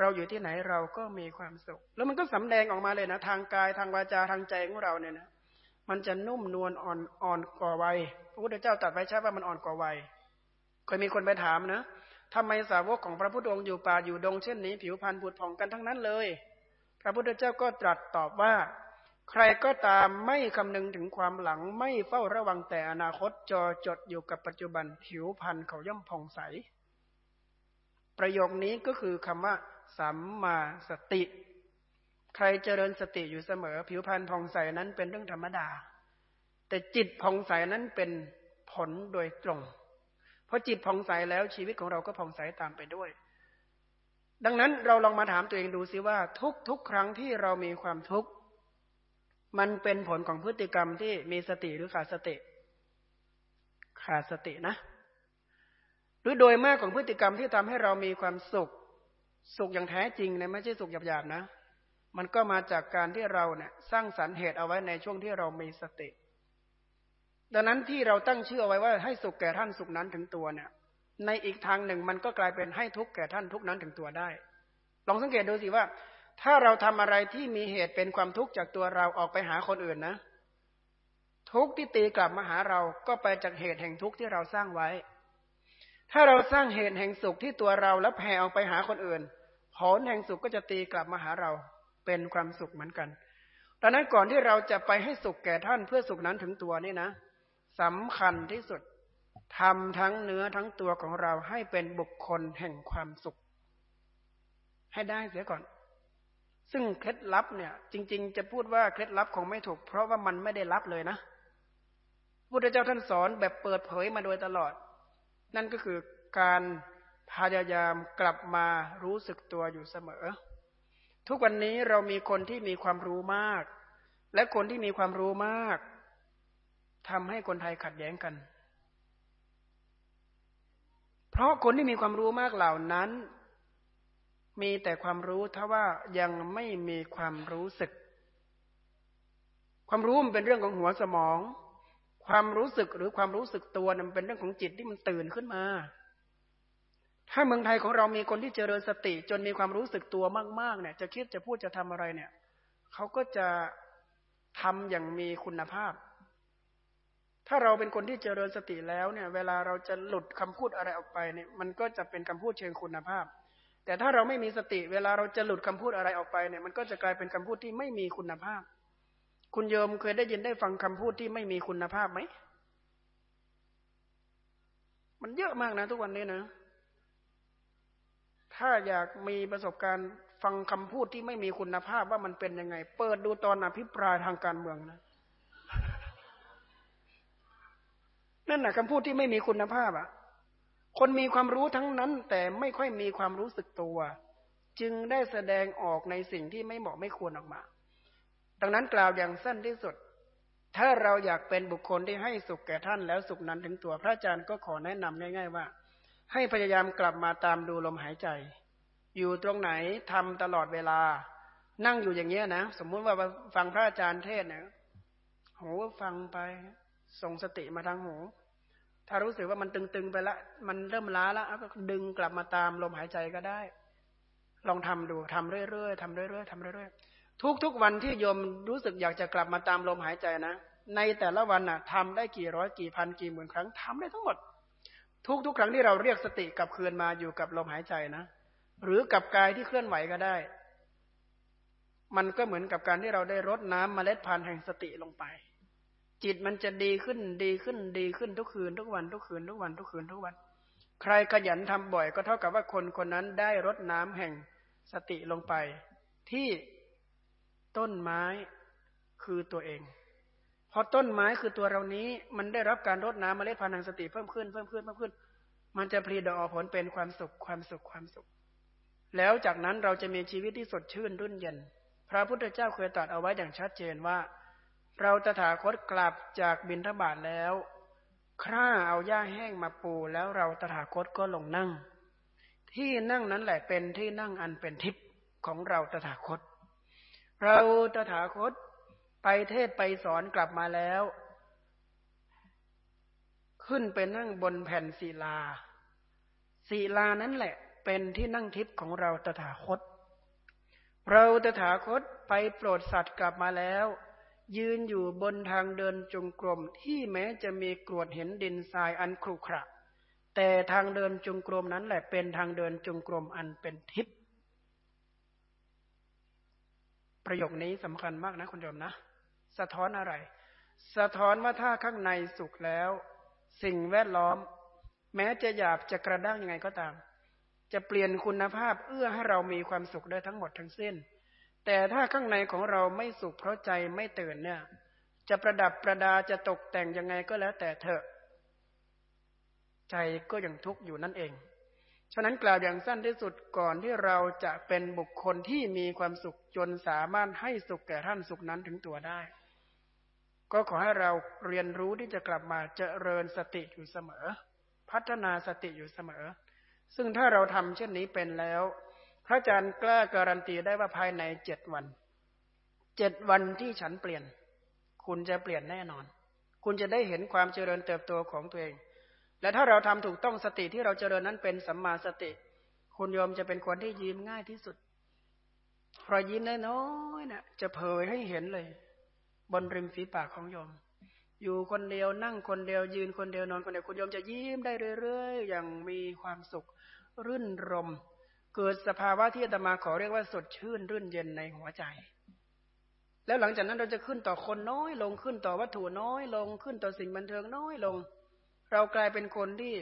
A: เราอยู่ที่ไหนเราก็มีความสุข แล้วมันก็สำแดงออกมาเลยนะ ทางกายทางวาจาทางใจของเราเนี่ยนะมันจะนุ่มนวลอ่อนอ่อนกว่าวัยพระพุทธเจ้าตรัสไว้ใช่ว่ามันอ่อนกว่าวัยเคยมีคนไปถามนะ ทำไมสาวกของพระพุทธองค์อยู่ป่าอยู่ดงเช่นนี้ผิวพรรณผุดผ่องกันทั้งนั้นเลย พระพุทธเจ้าก็ตรัสตอบว่า ใครก็ตามไม่คำนึงถึงความหลังไม่เฝ้าระวังแต่อนาคตจอจดอยู่กับปัจจุบันผิวพันธ์เขาย่อมผ่องใส ประโยคนี้ก็คือคำว่าสัมมาสติ ใครเจริญสติอยู่เสมอ ผิวพรรณผ่องใสนั้นเป็นเรื่องธรรมดา แต่จิตผ่องใสนั้นเป็นผลโดยตรง พราะจิตผ่องใสแล้วชีวิตของเราก็ผ่องใสตามไปด้วย ดังนั้นเราลองมาถามตัวเองดูซิว่า ทุกทุกครั้งที่เรามีความทุกข์มันเป็นผลของพฤติกรรมที่มีสติหรือขาดสติ ขาดสตินะ หรือโดยมากของพฤติกรรมที่ทำให้เรามีความสุข สุขอย่างแท้จริงนะไม่ใช่สุขหยาบๆนะ มันก็มาจากการที่เราเนี่ย สร้างสรรค์เหตุเอาไว้ในช่วงที่เรามีสติ ดังนั้นที่เราตั้งชื่อเอาไว้ว่าให้สุขแก่ท่านสุขนั้นถึงตัวเนี่ย ในอีกทางหนึ่งมันก็กลายเป็นให้ทุกข์แก่ท่านทุกนั้นถึงตัวได้ ลองสังเกตดูสิว่า ถ้าเราทำอะไรที่มีเหตุเป็นความทุกข์จากตัวเราออกไปหาคนอื่นนะ ทุกที่ตีกลับมาหาเราก็ไปจากเหตุแห่งทุกข์ที่เราสร้างไว้ ถ้าเราสร้างเหตุแห่งสุขที่ตัวเราแล้วแผ่ออกไปหาคนอื่นผลแห่งสุขก็จะตีกลับมาหาเราเป็นความสุขเหมือนกันดังนั้นก่อนที่เราจะไปให้สุขแก่ท่านเพื่อสุขนั้นถึงตัวนี่นะ สำคัญที่สุดทำทั้งเนื้อทั้งตัวของเราให้เป็นบุคคลแห่งความสุข ให้ได้เสียก่อน ซึ่งเคล็ดลับเนี่ย จริง ๆ จะพูดว่าเคล็ดลับคงไม่ถูก เพราะว่ามันไม่ได้ลับเลยนะพุทธเจ้าท่านสอนแบบเปิดเผยมาโดยตลอด นั่นก็คือการพยายามกลับมารู้สึกตัวอยู่เสมอ ทุกวันนี้เรามีคนที่มีความรู้มาก และคนที่มีความรู้มาก ทำให้คนไทยขัดแย้งกัน เพราะคนที่มีความรู้มากเหล่านั้น มีแต่ความรู้ถ้าว่ายังไม่มีความรู้สึก ความรู้มันเป็นเรื่องของหัวสมอง ความรู้สึกหรือความรู้สึกตัวมันเป็นเรื่องของจิตที่มันตื่นขึ้นมา ถ้าเมืองไทยของเรามีคนที่เจริญสติ จนมีความรู้สึกตัวมากๆเนี่ย จะคิดจะพูดจะทำอะไรเนี่ย เขาก็จะทำอย่างมีคุณภาพ ถ้าเราเป็นคนที่เจริญสติแล้วเนี่ย เวลาเราจะหลุดคำพูดอะไรออกไปเนี่ย มันก็จะเป็นคำพูดเชิงคุณภาพ แต่ถ้าเราไม่มีสติ เวลาเราจะหลุดคำพูดอะไรออกไปเนี่ย มันก็จะกลายเป็นคำพูดที่ไม่มีคุณภาพ คุณโยมเคยได้ยินได้ฟังคำพูดที่ไม่มีคุณภาพไหม มันเยอะมากนะ ทุกวันนี้นะ ถ้าอยากมีประสบการณ์ฟังคำพูดที่ไม่มีคุณภาพว่ามันเป็นยังไง เปิดดูตอนอภิปรายทางการเมืองนะ นั่นแหละคำพูดที่ไม่มีคุณภาพอะ คนมีความรู้ทั้งนั้น แต่ไม่ค่อยมีความรู้สึกตัว จึงได้แสดงออกในสิ่งที่ไม่เหมาะไม่ควรออกมา ดังนั้นกล่าวอย่างสั้นที่สุด ถ้าเราอยากเป็นบุคคลที่ให้สุขแก่ท่านแล้วสุขนั้นถึงตัวพระอาจารย์ก็ขอแนะนำง่าย ๆ ว่า ให้พยายามกลับมาตามดูลมหายใจ อยู่ตรงไหนทำตลอดเวลา นั่งอยู่อย่างเงี้ยนะสมมุติว่าฟังพระอาจารย์เทศนะหูฟังไป ส่งสติมาทางหู ถ้ารู้สึกว่ามันตึงๆไปละ มันเริ่มล้าแล้วก็ดึงกลับมาตามลมหายใจก็ได้ ลองทำดูทำเรื่อยๆทำเรื่อยๆทำเรื่อยๆทุกๆวันที่โยมรู้สึกอยากจะกลับมาตามลมหายใจนะในแต่ละวันน่ะทำได้กี่ร้อยกี่พันกี่หมื่นครั้งทำได้ทั้งหมด ทุกๆครั้งที่เราเรียกสติกลับคืนมาอยู่กับลมหายใจนะ หรือกับกายที่เคลื่อนไหวก็ได้ มันก็เหมือนกับการที่เราได้รดน้ำมเมล็ดพันธุ์แห่งสติลงไป จิตมันจะดีขึ้นดีขึ้นดีขึ้นทุกคืนทุกวันทุกคืนทุกวันทุกคืนทุกวัน ใครขยันทำบ่อยก็เท่ากับว่าคนคนนั้นได้รดน้ำแห่งสติลงไป ที่ต้นไม้คือตัวเอง พอต้นไม้คือตัวเรานี้มันได้รับการรดน้ำมเมล็ดพันธุ์แห่งสติเพิ่มขึ้นเพิ่มขึ้นเพิ่มขึ้น มันจะผลิดอกผลเป็นความสุขความสุขความสุข แล้วจากนั้นเราจะมีชีวิตที่สดชื่นรุ่นเย็น พระพุทธเจ้าเคยตรัสเอาไว้อย่างชัดเจนว่า เราตถาคตกลับจากบินทบาทแล้ว คร่าเอาหญ้าแห้งมาปูแล้วเราตถาคตก็ลงนั่ง ที่นั่งนั้นแหละเป็นที่นั่งอันเป็นทิพย์ของเราตถาคต เราตถาคตไปเทศไปสอนกลับมาแล้ว ขึ้นไปนั่งบนแผ่นศิลาศิลานั้นแหละเป็นที่นั่งทิพย์ของเราตถาคต เราตถาคตไปโปรดสัตว์กลับมาแล้ว ยืนอยู่บนทางเดินจงกรมที่แม้จะมีกรวดเห็นดินทรายอันครุขระ แต่ทางเดินจงกรมนั้นแหละเป็นทางเดินจงกรมอันเป็นทิพย์ประโยคนี้สำคัญมากนะคุณโยมนะ สะท้อนอะไร สะท้อนว่าถ้าข้างในสุขแล้ว สิ่งแวดล้อม แม้จะหยาบจะกระด้างยังไงก็ตาม จะเปลี่ยนคุณภาพเอื้อให้เรามีความสุขได้ทั้งหมดทั้งสิ้น แต่ถ้าข้างในของเราไม่สุขเพราะใจไม่ตื่นเนี่ย จะประดับประดาจะตกแต่งยังไงก็แล้วแต่เถอะ ใจก็ยังทุกข์อยู่นั่นเอง ฉะนั้นกล่าวอย่างสั้นที่สุดก่อนที่เราจะเป็นบุคคลที่มีความสุขจนสามารถให้สุขแก่ท่านสุขนั้นถึงตัวได้ ก็ขอให้เราเรียนรู้ที่จะกลับมาเจริญสติอยู่เสมอ พัฒนาสติอยู่เสมอ ซึ่งถ้าเราทำเช่นนี้เป็นแล้ว พระอาจารย์กล้าการันตีได้ว่าภายในเจ็ดวัน เจ็ดวันที่ฉันเปลี่ยน คุณจะเปลี่ยนแน่นอน คุณจะได้เห็นความเจริญเติบโตของตัวเอง และถ้าเราทำถูกต้องสติที่เราเจริญนั้นเป็นสัมมาสติ คุณโยมจะเป็นคนที่ยิ้มง่ายที่สุดพอยิ้มน้อยๆนะ่ะจะเผยให้เห็นเลย บนริมฝีปากของโยม อยู่คนเดียวนั่งคนเดียวยืนคนเดียวนอนคนเดียวคุณโยมจะยิ้มได้เรื่อยๆ อย่างมีความสุข รื่นรม เกิดสภาวะที่อาตมาขอเรียกว่าสดชื่นรื่นเย็นในหัวใจ แล้วหลังจากนั้นเราจะขึ้นต่อคนน้อยลงขึ้นต่อวัตถุน้อยลงขึ้นต่อสิ่งบันเทิงน้อยลง เรากลายเป็นคนที่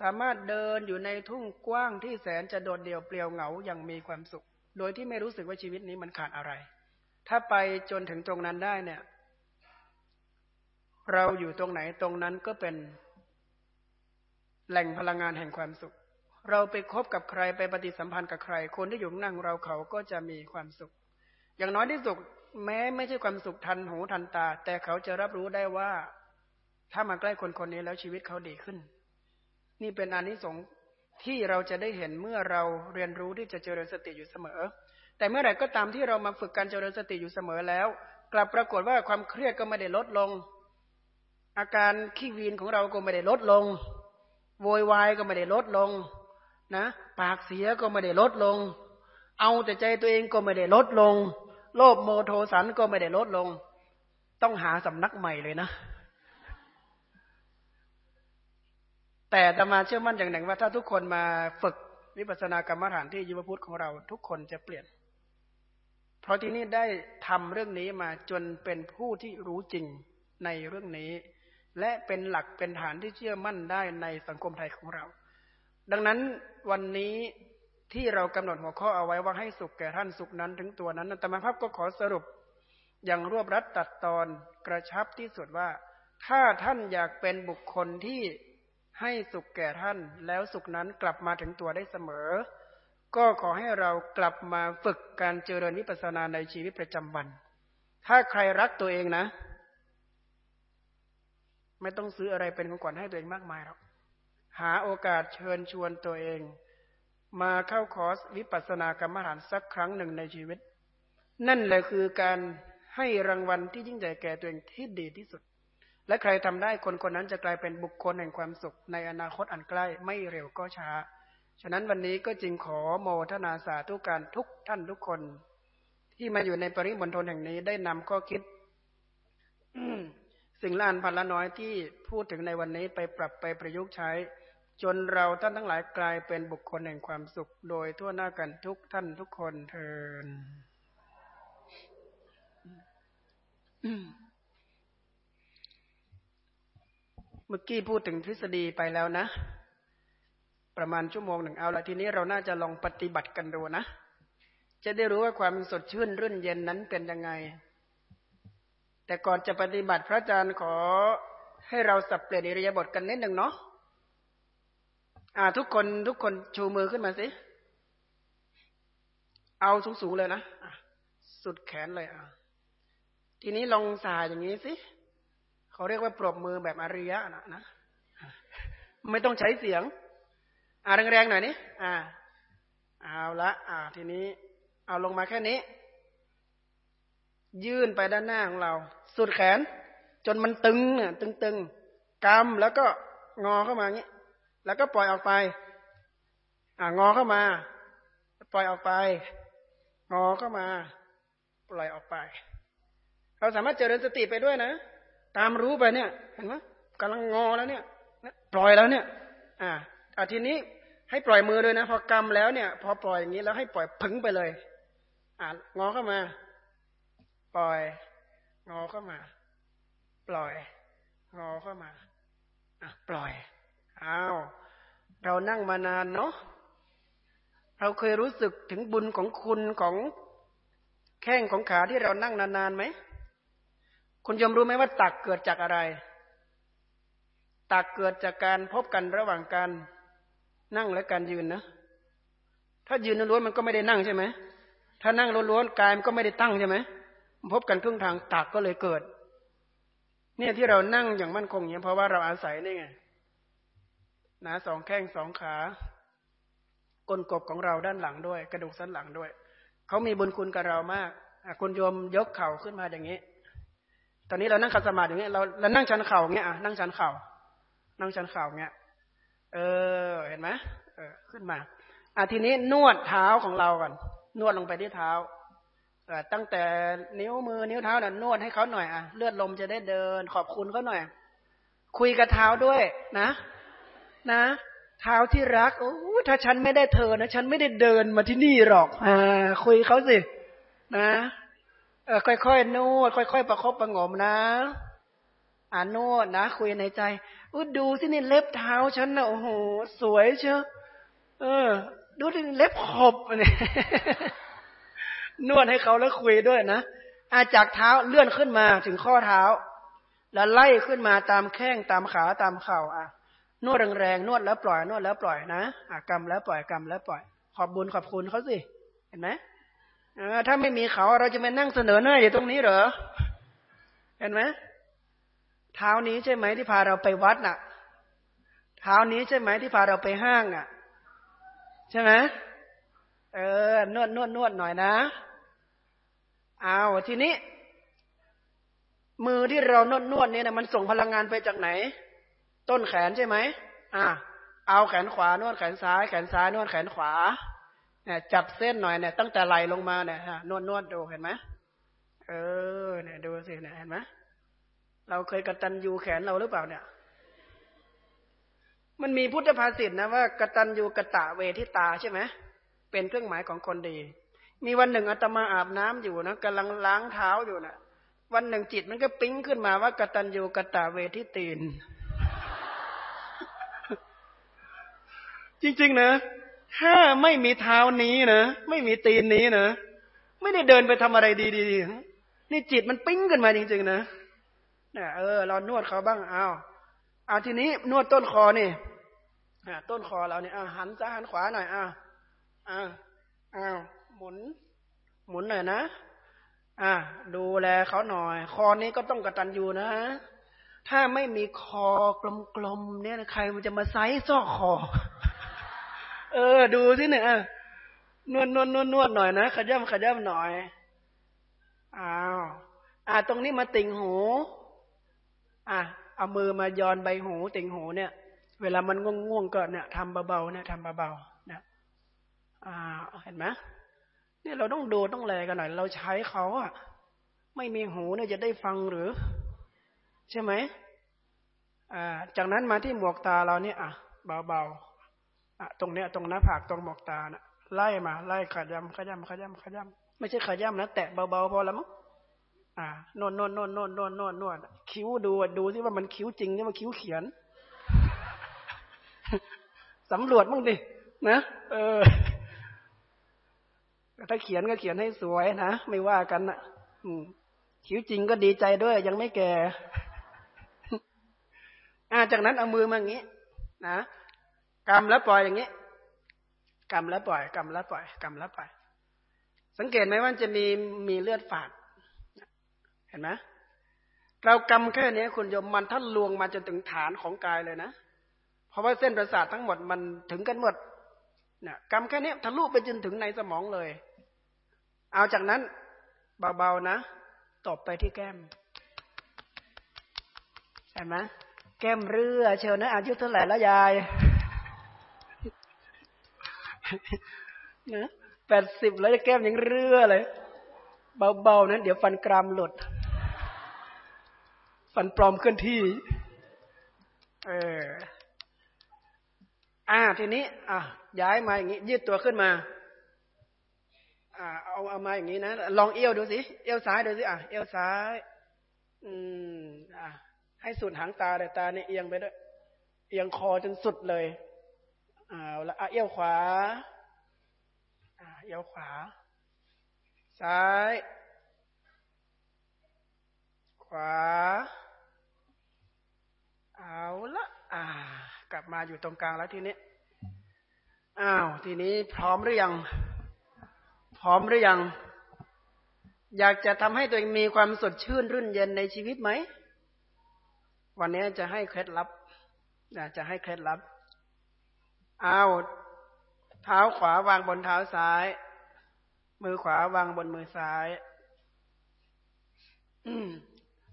A: สามารถเดินอยู่ในทุ่งกว้างที่แสนจะโดดเดี่ยวเปลี่ยวเหงาอย่างมีความสุข โดยที่ไม่รู้สึกว่าชีวิตนี้มันขาดอะไร ถ้าไปจนถึงตรงนั้นได้เนี่ย เราอยู่ตรงไหนตรงนั้นก็เป็นแหล่งพลังงานแห่งความสุข เราไปคบกับใครไปปฏิสัมพันธ์กับใคร คนที่อยู่นั่งเราเขาก็จะมีความสุข อย่างน้อยที่สุดแม้ไม่ใช่ความสุขทันหูทันตา แต่เขาจะรับรู้ได้ว่า ถ้ามาใกล้คนคนนี้แล้วชีวิตเขาดีขึ้น นี่เป็นอานิสงส์ที่เราจะได้เห็นเมื่อเราเรียนรู้ที่จะเจริญสติอยู่เสมอ แต่เมื่อไหร่ก็ตามที่เรามาฝึกการเจริญสติอยู่เสมอแล้ว กลับปรากฏว่าความเครียดก็ไม่ได้ลดลง อาการขี้วีนของเราก็ไม่ได้ลดลง โวยวายก็ไม่ได้ลดลง นะ ปากเสียก็ไม่ได้ลดลง เอาแต่ใจตัวเองก็ไม่ได้ลดลง โลภโมโทสันก็ไม่ได้ลดลง ต้องหาสำนักใหม่เลยนะ แต่ตมาเชื่อมั่นอย่างหนึ่งว่าถ้าทุกคนมาฝึกวิปัสสนากรรมฐานที่ยุวพุทธของเราทุกคนจะเปลี่ยน เพราะที่นี่ได้ทำเรื่องนี้มาจนเป็นผู้ที่รู้จริงในเรื่องนี้ และเป็นหลักเป็นฐานที่เชื่อมั่นได้ในสังคมไทยของเรา ดังนั้นวันนี้ที่เรากำหนดหัวข้อเอาไว้ว่าให้สุขแก่ท่านสุขนั้นถึงตัวนั้นธรรมภาพก็ขอสรุปอย่างรวบรัดตัดตอนกระชับที่สุดว่า ถ้าท่านอยากเป็นบุคคลที่ให้สุขแก่ท่าน แล้วสุขนั้นกลับมาถึงตัวได้เสมอ ก็ขอให้เรากลับมาฝึกการเจริญวิปัสสนาในชีวิตประจำวัน ถ้าใครรักตัวเองนะ ไม่ต้องซื้ออะไรเป็นของขวัญให้ตัวเองมากมายหรอก หาโอกาสเชิญชวนตัวเอง มาเข้าคอร์สวิปัสสนากรรมฐานสักครั้งหนึ่งในชีวิต นั่นแหละคือการให้รางวัลที่ยิ่งใหญ่แก่ตัวเองที่ดีที่สุด และใครทำได้คนคนนั้นจะกลายเป็นบุคคลแห่งความสุข ในอนาคตอันใกล้ไม่เร็วก็ช้า ฉะนั้นวันนี้ก็จึงขอโมทนาสาธุการทุกท่านทุกคน ที่มาอยู่ในปริมณฑลแห่งนี้ได้นำข้อคิดสิ่งล้านพันละน้อยที่พูดถึงในวันนี้ไปปรับไปประยุกต์ใช้ จนเราท่านทั้งหลายกลายเป็นบุคคลแห่งความสุข โดยทั่วหน้ากันทุกท่านทุกคนเทินเมื่อกี้พูดถึงทฤษฎีไปแล้วนะ ประมาณชั่วโมงหนึ่งเอาละทีนี้เราน่าจะลองปฏิบัติกันดูนะ จะได้รู้ว่าความสดชื่นรื่นเย็นนั้นเป็นยังไง แต่ก่อนจะปฏิบัติพระอาจารย์ขอให้เราสับเปลี่ยนอิริยาบถกันนิดหนึ่งเนาะ อ่า ทุกคนทุกคนชูมือขึ้นมาสิ เอาสูงๆเลยนะะสุดแขนเลยอะ ทีนี้ลองสายอย่างนี้สิเขาเรียกว่าปรบมือแบบอริยะนะนะ ไม่ต้องใช้เสียง อ่าแรงๆหน่อยนี่อ่า เอาละ อ่า ทีนี้ เอาลงมาแค่นี้ ยื่นไปด้านหน้าของเรา สุดแขน จนมันตึงเนี่ยตึงๆกำแล้วก็งอเข้ามาอย่างี้ แล้วก็ปล่อยออกไป อ่างอเข้ามา ปล่อยออกไป งอเข้ามา ปล่อยออกไป เราสามารถเจริญสติไปด้วยนะ ตามรู้ไปเนี่ย เห็นไหมกำลังงอแล้วเนี่ย ปล่อยแล้วเนี่ย อ่าอาทีนี้ให้ปล่อยมือเลยนะ พอกำแล้วเนี่ย พอปล่อยอย่างนี้แล้วให้ปล่อยพึงไปเลย อ่างอเข้ามา ปล่อย งอเข้ามา ปล่อย งอเข้ามา อะ ปล่อย อ้าว เรานั่งมานานเนาะ เราเคยรู้สึกถึงบุญของคุณของแข้งของขาที่เรานั่งนานๆไหม คุณยมรู้ไหมว่าตักเกิดจากอะไร ตักเกิดจากการพบกันระหว่างการนั่งและการยืนนะ ถ้ายืนล้วนมันก็ไม่ได้นั่งใช่ไหม ถ้านั่งล้วนกายมันก็ไม่ได้ตั้งใช่ไหม พบกันครึ่งทางตักก็เลยเกิด เนี่ยที่เรานั่งอย่างมั่นคงเนี่ยเพราะว่าเราอาศัยนี่ไง นะสองแข้งสองขาก้นกบของเราด้านหลังด้วย กระดูกสันหลังด้วย เขามีบุญคุณกับเรามากคุณโยมยกเข่าขึ้นมาอย่างนี้ ตอนนี้เรานั่งขัดสมาธิอย่างนี้เราเรานั่งชันเข่าเงี้ยอะนั่งชันเข่า นั่งชันเข่าเงี้ยเออ เห็นไหมเออ ขึ้นมาอะทีนี้นวดเท้าของเราก่อนนวดลงไปที่เท้าตั้งแต่นิ้วมือนิ้วเท้าน่ะนวดให้เขาหน่อยอะเลือดลมจะได้เดิน ขอบคุณเขาหน่อย คุยกับเท้าด้วยนะ นะเท้าที่รักโอ้ถ้าฉันไม่ได้เธอนะฉันไม่ได้เดินมาที่นี่หรอก อ่า คุยเขาสิ นะเออค่อยๆนวดค่อย ๆ ประคบประงมนะอ่านวดนะคุยในใจอู้ดูสินี่เล็บเท้าฉันนะโอ้โหสวยเชียวเออ ดูสิเล็บขบเนี่ยนวดให้เขาแล้วคุยด้วยนะอาจากเท้าเลื่อนขึ้นมาถึงข้อเท้า แล้วไล่ขึ้นมาตามแข้งตามขาตามเข่าอะ นวดแรงๆนวดแล้วปล่อย นวดแล้วปล่อยนะอะกำแล้วปล่อยกำแล้วปล่อย ขอบบุญขอบคุณเขาสิเห็นไหมถ้าไม่มีเขาเราจะมานั่งเสนอหน้าอยู่ตรงนี้เหรอเห็นไหมเท้านี้ใช่ไหมที่พาเราไปวัดน่ะ เท้านี้ใช่ไหมที่พาเราไปห้างอะ ใช่ไหมเออนวดนวดนวดหน่อยนะเอาทีนี้ มือที่เรานวดนวดเนี่ยนะมันส่งพลังงานไปจากไหน ต้นแขนใช่ไหมอ่าเอาแขนขวานวดแขนซ้าย แขนซ้ายนวดแขนขวาเนี่ยจับเส้นหน่อยเนี่ยตั้งแต่ไหลลงมาเนี่ยนวดนวดดูเห็นไหมเออเนี่ยดูสิเนี่ยเห็นไหมเราเคยกระตันยูแขนเราหรือเปล่าเนี่ย มันมีพุทธภาษิตนะว่ากระตันยูกะตะเวทิตาใช่ไหมเป็นเครื่องหมายของคนดี มีวันหนึ่งอาตมาอาบน้ำอยู่นะกำลังล้างเท้าอยู่นะวันหนึ่งจิตมันก็ปิ๊งขึ้นมาว่ากตันยูกะตะเวทิตีน จริง ๆ นะ ถ้าไม่มีเท้านี้นะไม่มีตีนนี้นะไม่ได้เดินไปทำอะไรดีๆนี่จิตมันปิ้งขึ้นมาจริง ๆ นะเนี่ยเออ เรานวดเขาบ้างเอาเอาทีนี้นวดต้นคอนี่ต้นคอเราเนี่ยหันซ้ายหันขวาหน่อยอ้าวอ้าวอ้าวหมุน หมุนหน่อยนะอ่าดูแลเขาหน่อย คอนี้ก็ต้องกระตันอยู่นะ ถ้าไม่มีคอกลมๆเนี่ยใครมันจะมาไซส์ซอกคอ เออ ดูสิเนี่ยนวดนวดนวดนวดหน่อยนะขย้ำขย้ำหน่อยอ้าวอ่าตรงนี้มาติ่งหู อะเอามือมาย้อนใบหูติ่งหูเนี่ย เวลามันง่วงง่วงก็เนี่ยทำเบาๆเนี่ยทำเบาๆเนี่ยอ่าเห็นไหมเนี่ยเราต้องดูต้องแลกันหน่อย เราใช้เขาอะไม่มีหูเนี่ยจะได้ฟังหรือ ใช่ไหมอ่าจากนั้นมาที่หมวกตาเราเนี่ยอะเบาๆ ตรงเนี้ยตรงหน้าผากตรงหมอกตานะไล่มา ไล่ขยำขยำขยำขยำไม่ใช่ขยำนะแตะเบาๆพอแล้วมั้งอ่านวดนวดนวดนวดนวดนวดนวดคิ้วดูดูที่ว่ามันคิ้วจริงหรือมันคิ้วเขียนสำรวจบ้างดินะเออถ้าเขียนก็เขียนให้สวยนะไม่ว่ากันนะอืมคิ้วจริงก็ดีใจด้วย ยังไม่แก่อ่าจากนั้นเอามือมาอย่างนี้ นะ กรรมแล้วปล่อยอย่างนี้ กรรมแล้วปล่อย กรรมแล้วปล่อย กรรมแล้วปล่อย สังเกตไหมว่าจะมีมีเลือดฝาด เห็นไหมเรากรรมแค่นี้คุณโยมมันท่านลวงมาจนถึงฐานของกายเลยนะ เพราะว่าเส้นประสาททั้งหมดมันถึงกันหมดนี่ยกรรมแค่นี้ทะลุไปจนถึงในสมองเลย เอาจากนั้นเบาๆนะตบไปที่แก้มเห็นไหมแก้มเรือเชียวนะอายุเท่าไหร่แล้วยาย นะแปดสิบแล้วจะแก้มยังเรื่อเลย เบาๆนะเดี๋ยวฟันกรามหลุด ฟันปลอมเคลื่อนที่ เออ อ่า ทีนี้ อะ ย้ายมาอย่างนี้ ยืดตัวขึ้นมา อ่า เอาเอามาอย่างนี้นะ ลองเอี้ยวดูสิ เอี้ยวซ้ายดูสิ อะ เอี้ยวซ้าย อืม อะ ให้สุดหางตาแต่ตาเนี่ยเอียงไปด้วย เอียงคอจนสุดเลย เอาละอะเอี้ยวขวาเอี้ยวขวา ซ้าย ขวา เอาละอ่า กลับมาอยู่ตรงกลางแล้วทีนี้อ้าวทีนี้พร้อมหรือยัง พร้อมหรือยัง อยากจะทำให้ตัวเองมีความสดชื่นรื่นเย็นในชีวิตไหม วันนี้จะให้เคล็ดลับจะให้เคล็ดลับ เอาเท้าขวาวางบนเท้าซ้าย มือขวาวางบนมือซ้าย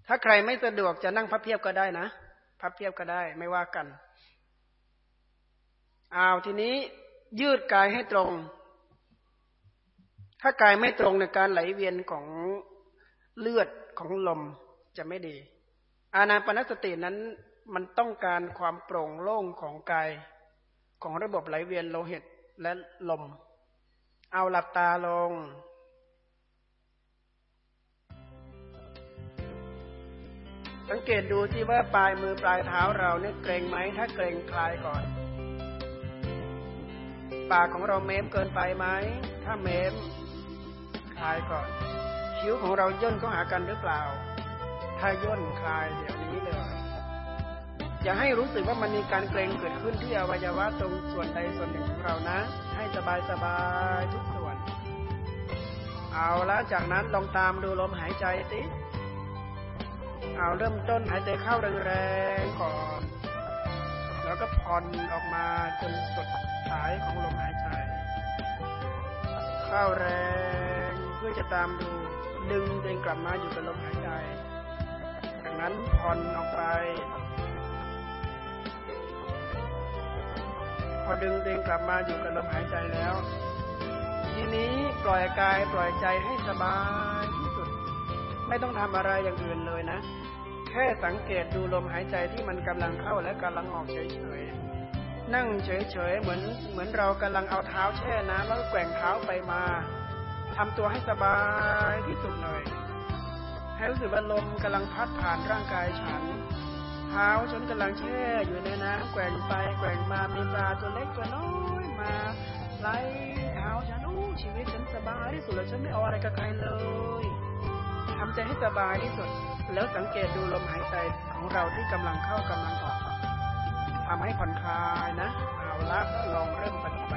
A: ถ้าใครไม่สะดวกจะนั่งพับเพียบก็ได้นะพับเพียบก็ได้ ไม่ว่ากันเอาทีนี้ยืดกายให้ตรง ถ้ากายไม่ตรงในการไหลเวียนของเลือดของลมจะไม่ดี อานาปนสตินั้นมันต้องการความโปร่งโล่งของกาย ของระบบไหลเวียนโลหิตและลม เอาหลับตาลง สังเกตดูที่ว่าปลายมือปลายเท้าเราเนี่ยเกรงไหม ถ้าเกรงคลายก่อน ปากของเราเม้มเกินไปไหม ถ้าเม้มคลายก่อน คิ้วของเราย่นเข้าหากันหรือเปล่า ถ้าย่นคลายเดี๋ยวนี้เลย อย่าให้รู้สึกว่ามันมีการเกรงเกิดขึ้นที่อวัยวะตรงส่วนใดส่วนหนึ่งของเรานะ ให้สบายสบายทุกส่วน เอาละจากนั้นลองตามดูลมหายใจสิเอาเริ่มต้นหายใจเข้าแรงๆก่อน แล้วก็ผ่อนออกมาจนสุดท้ายของลมหายใจ เข้าแรงเพื่อจะตามดูดึงเดินกลับมาอยู่กับลมหายใจ จากนั้นผ่อนออกไป พอดึงตัวเองกลับมาอยู่กับลมหายใจแล้ว ทีนี้ปล่อยกายปล่อยใจให้สบายที่สุด ไม่ต้องทำอะไรอย่างอื่นเลยนะ แค่สังเกตดูลมหายใจที่มันกำลังเข้าและกำลังออกเฉยๆนั่งเฉยๆเหมือนเหมือนเรากำลังเอาเท้าแช่น้ำแล้วแกว่งเท้าไปมาทำตัวให้สบายที่สุดเลยให้รู้สึกว่าลมกำลังพัดผ่านร่างกายฉัน เท้าฉันกำลังแช่อยู่ในน้ำแกว่งไปแกว่งมามีปลาตัวเล็กตัวน้อยมาไล่เท้าฉันโอ้ชีวิตฉันสบายที่สุดแล้วฉันไม่เอาอะไรกับใครเลยทำใจให้สบายที่สุด แล้วสังเกตดูลมหายใจของเราที่กำลังเข้ากำลังออกทำให้ผ่อนคลายนะ เอาละลองเริ่มปฏิบัติ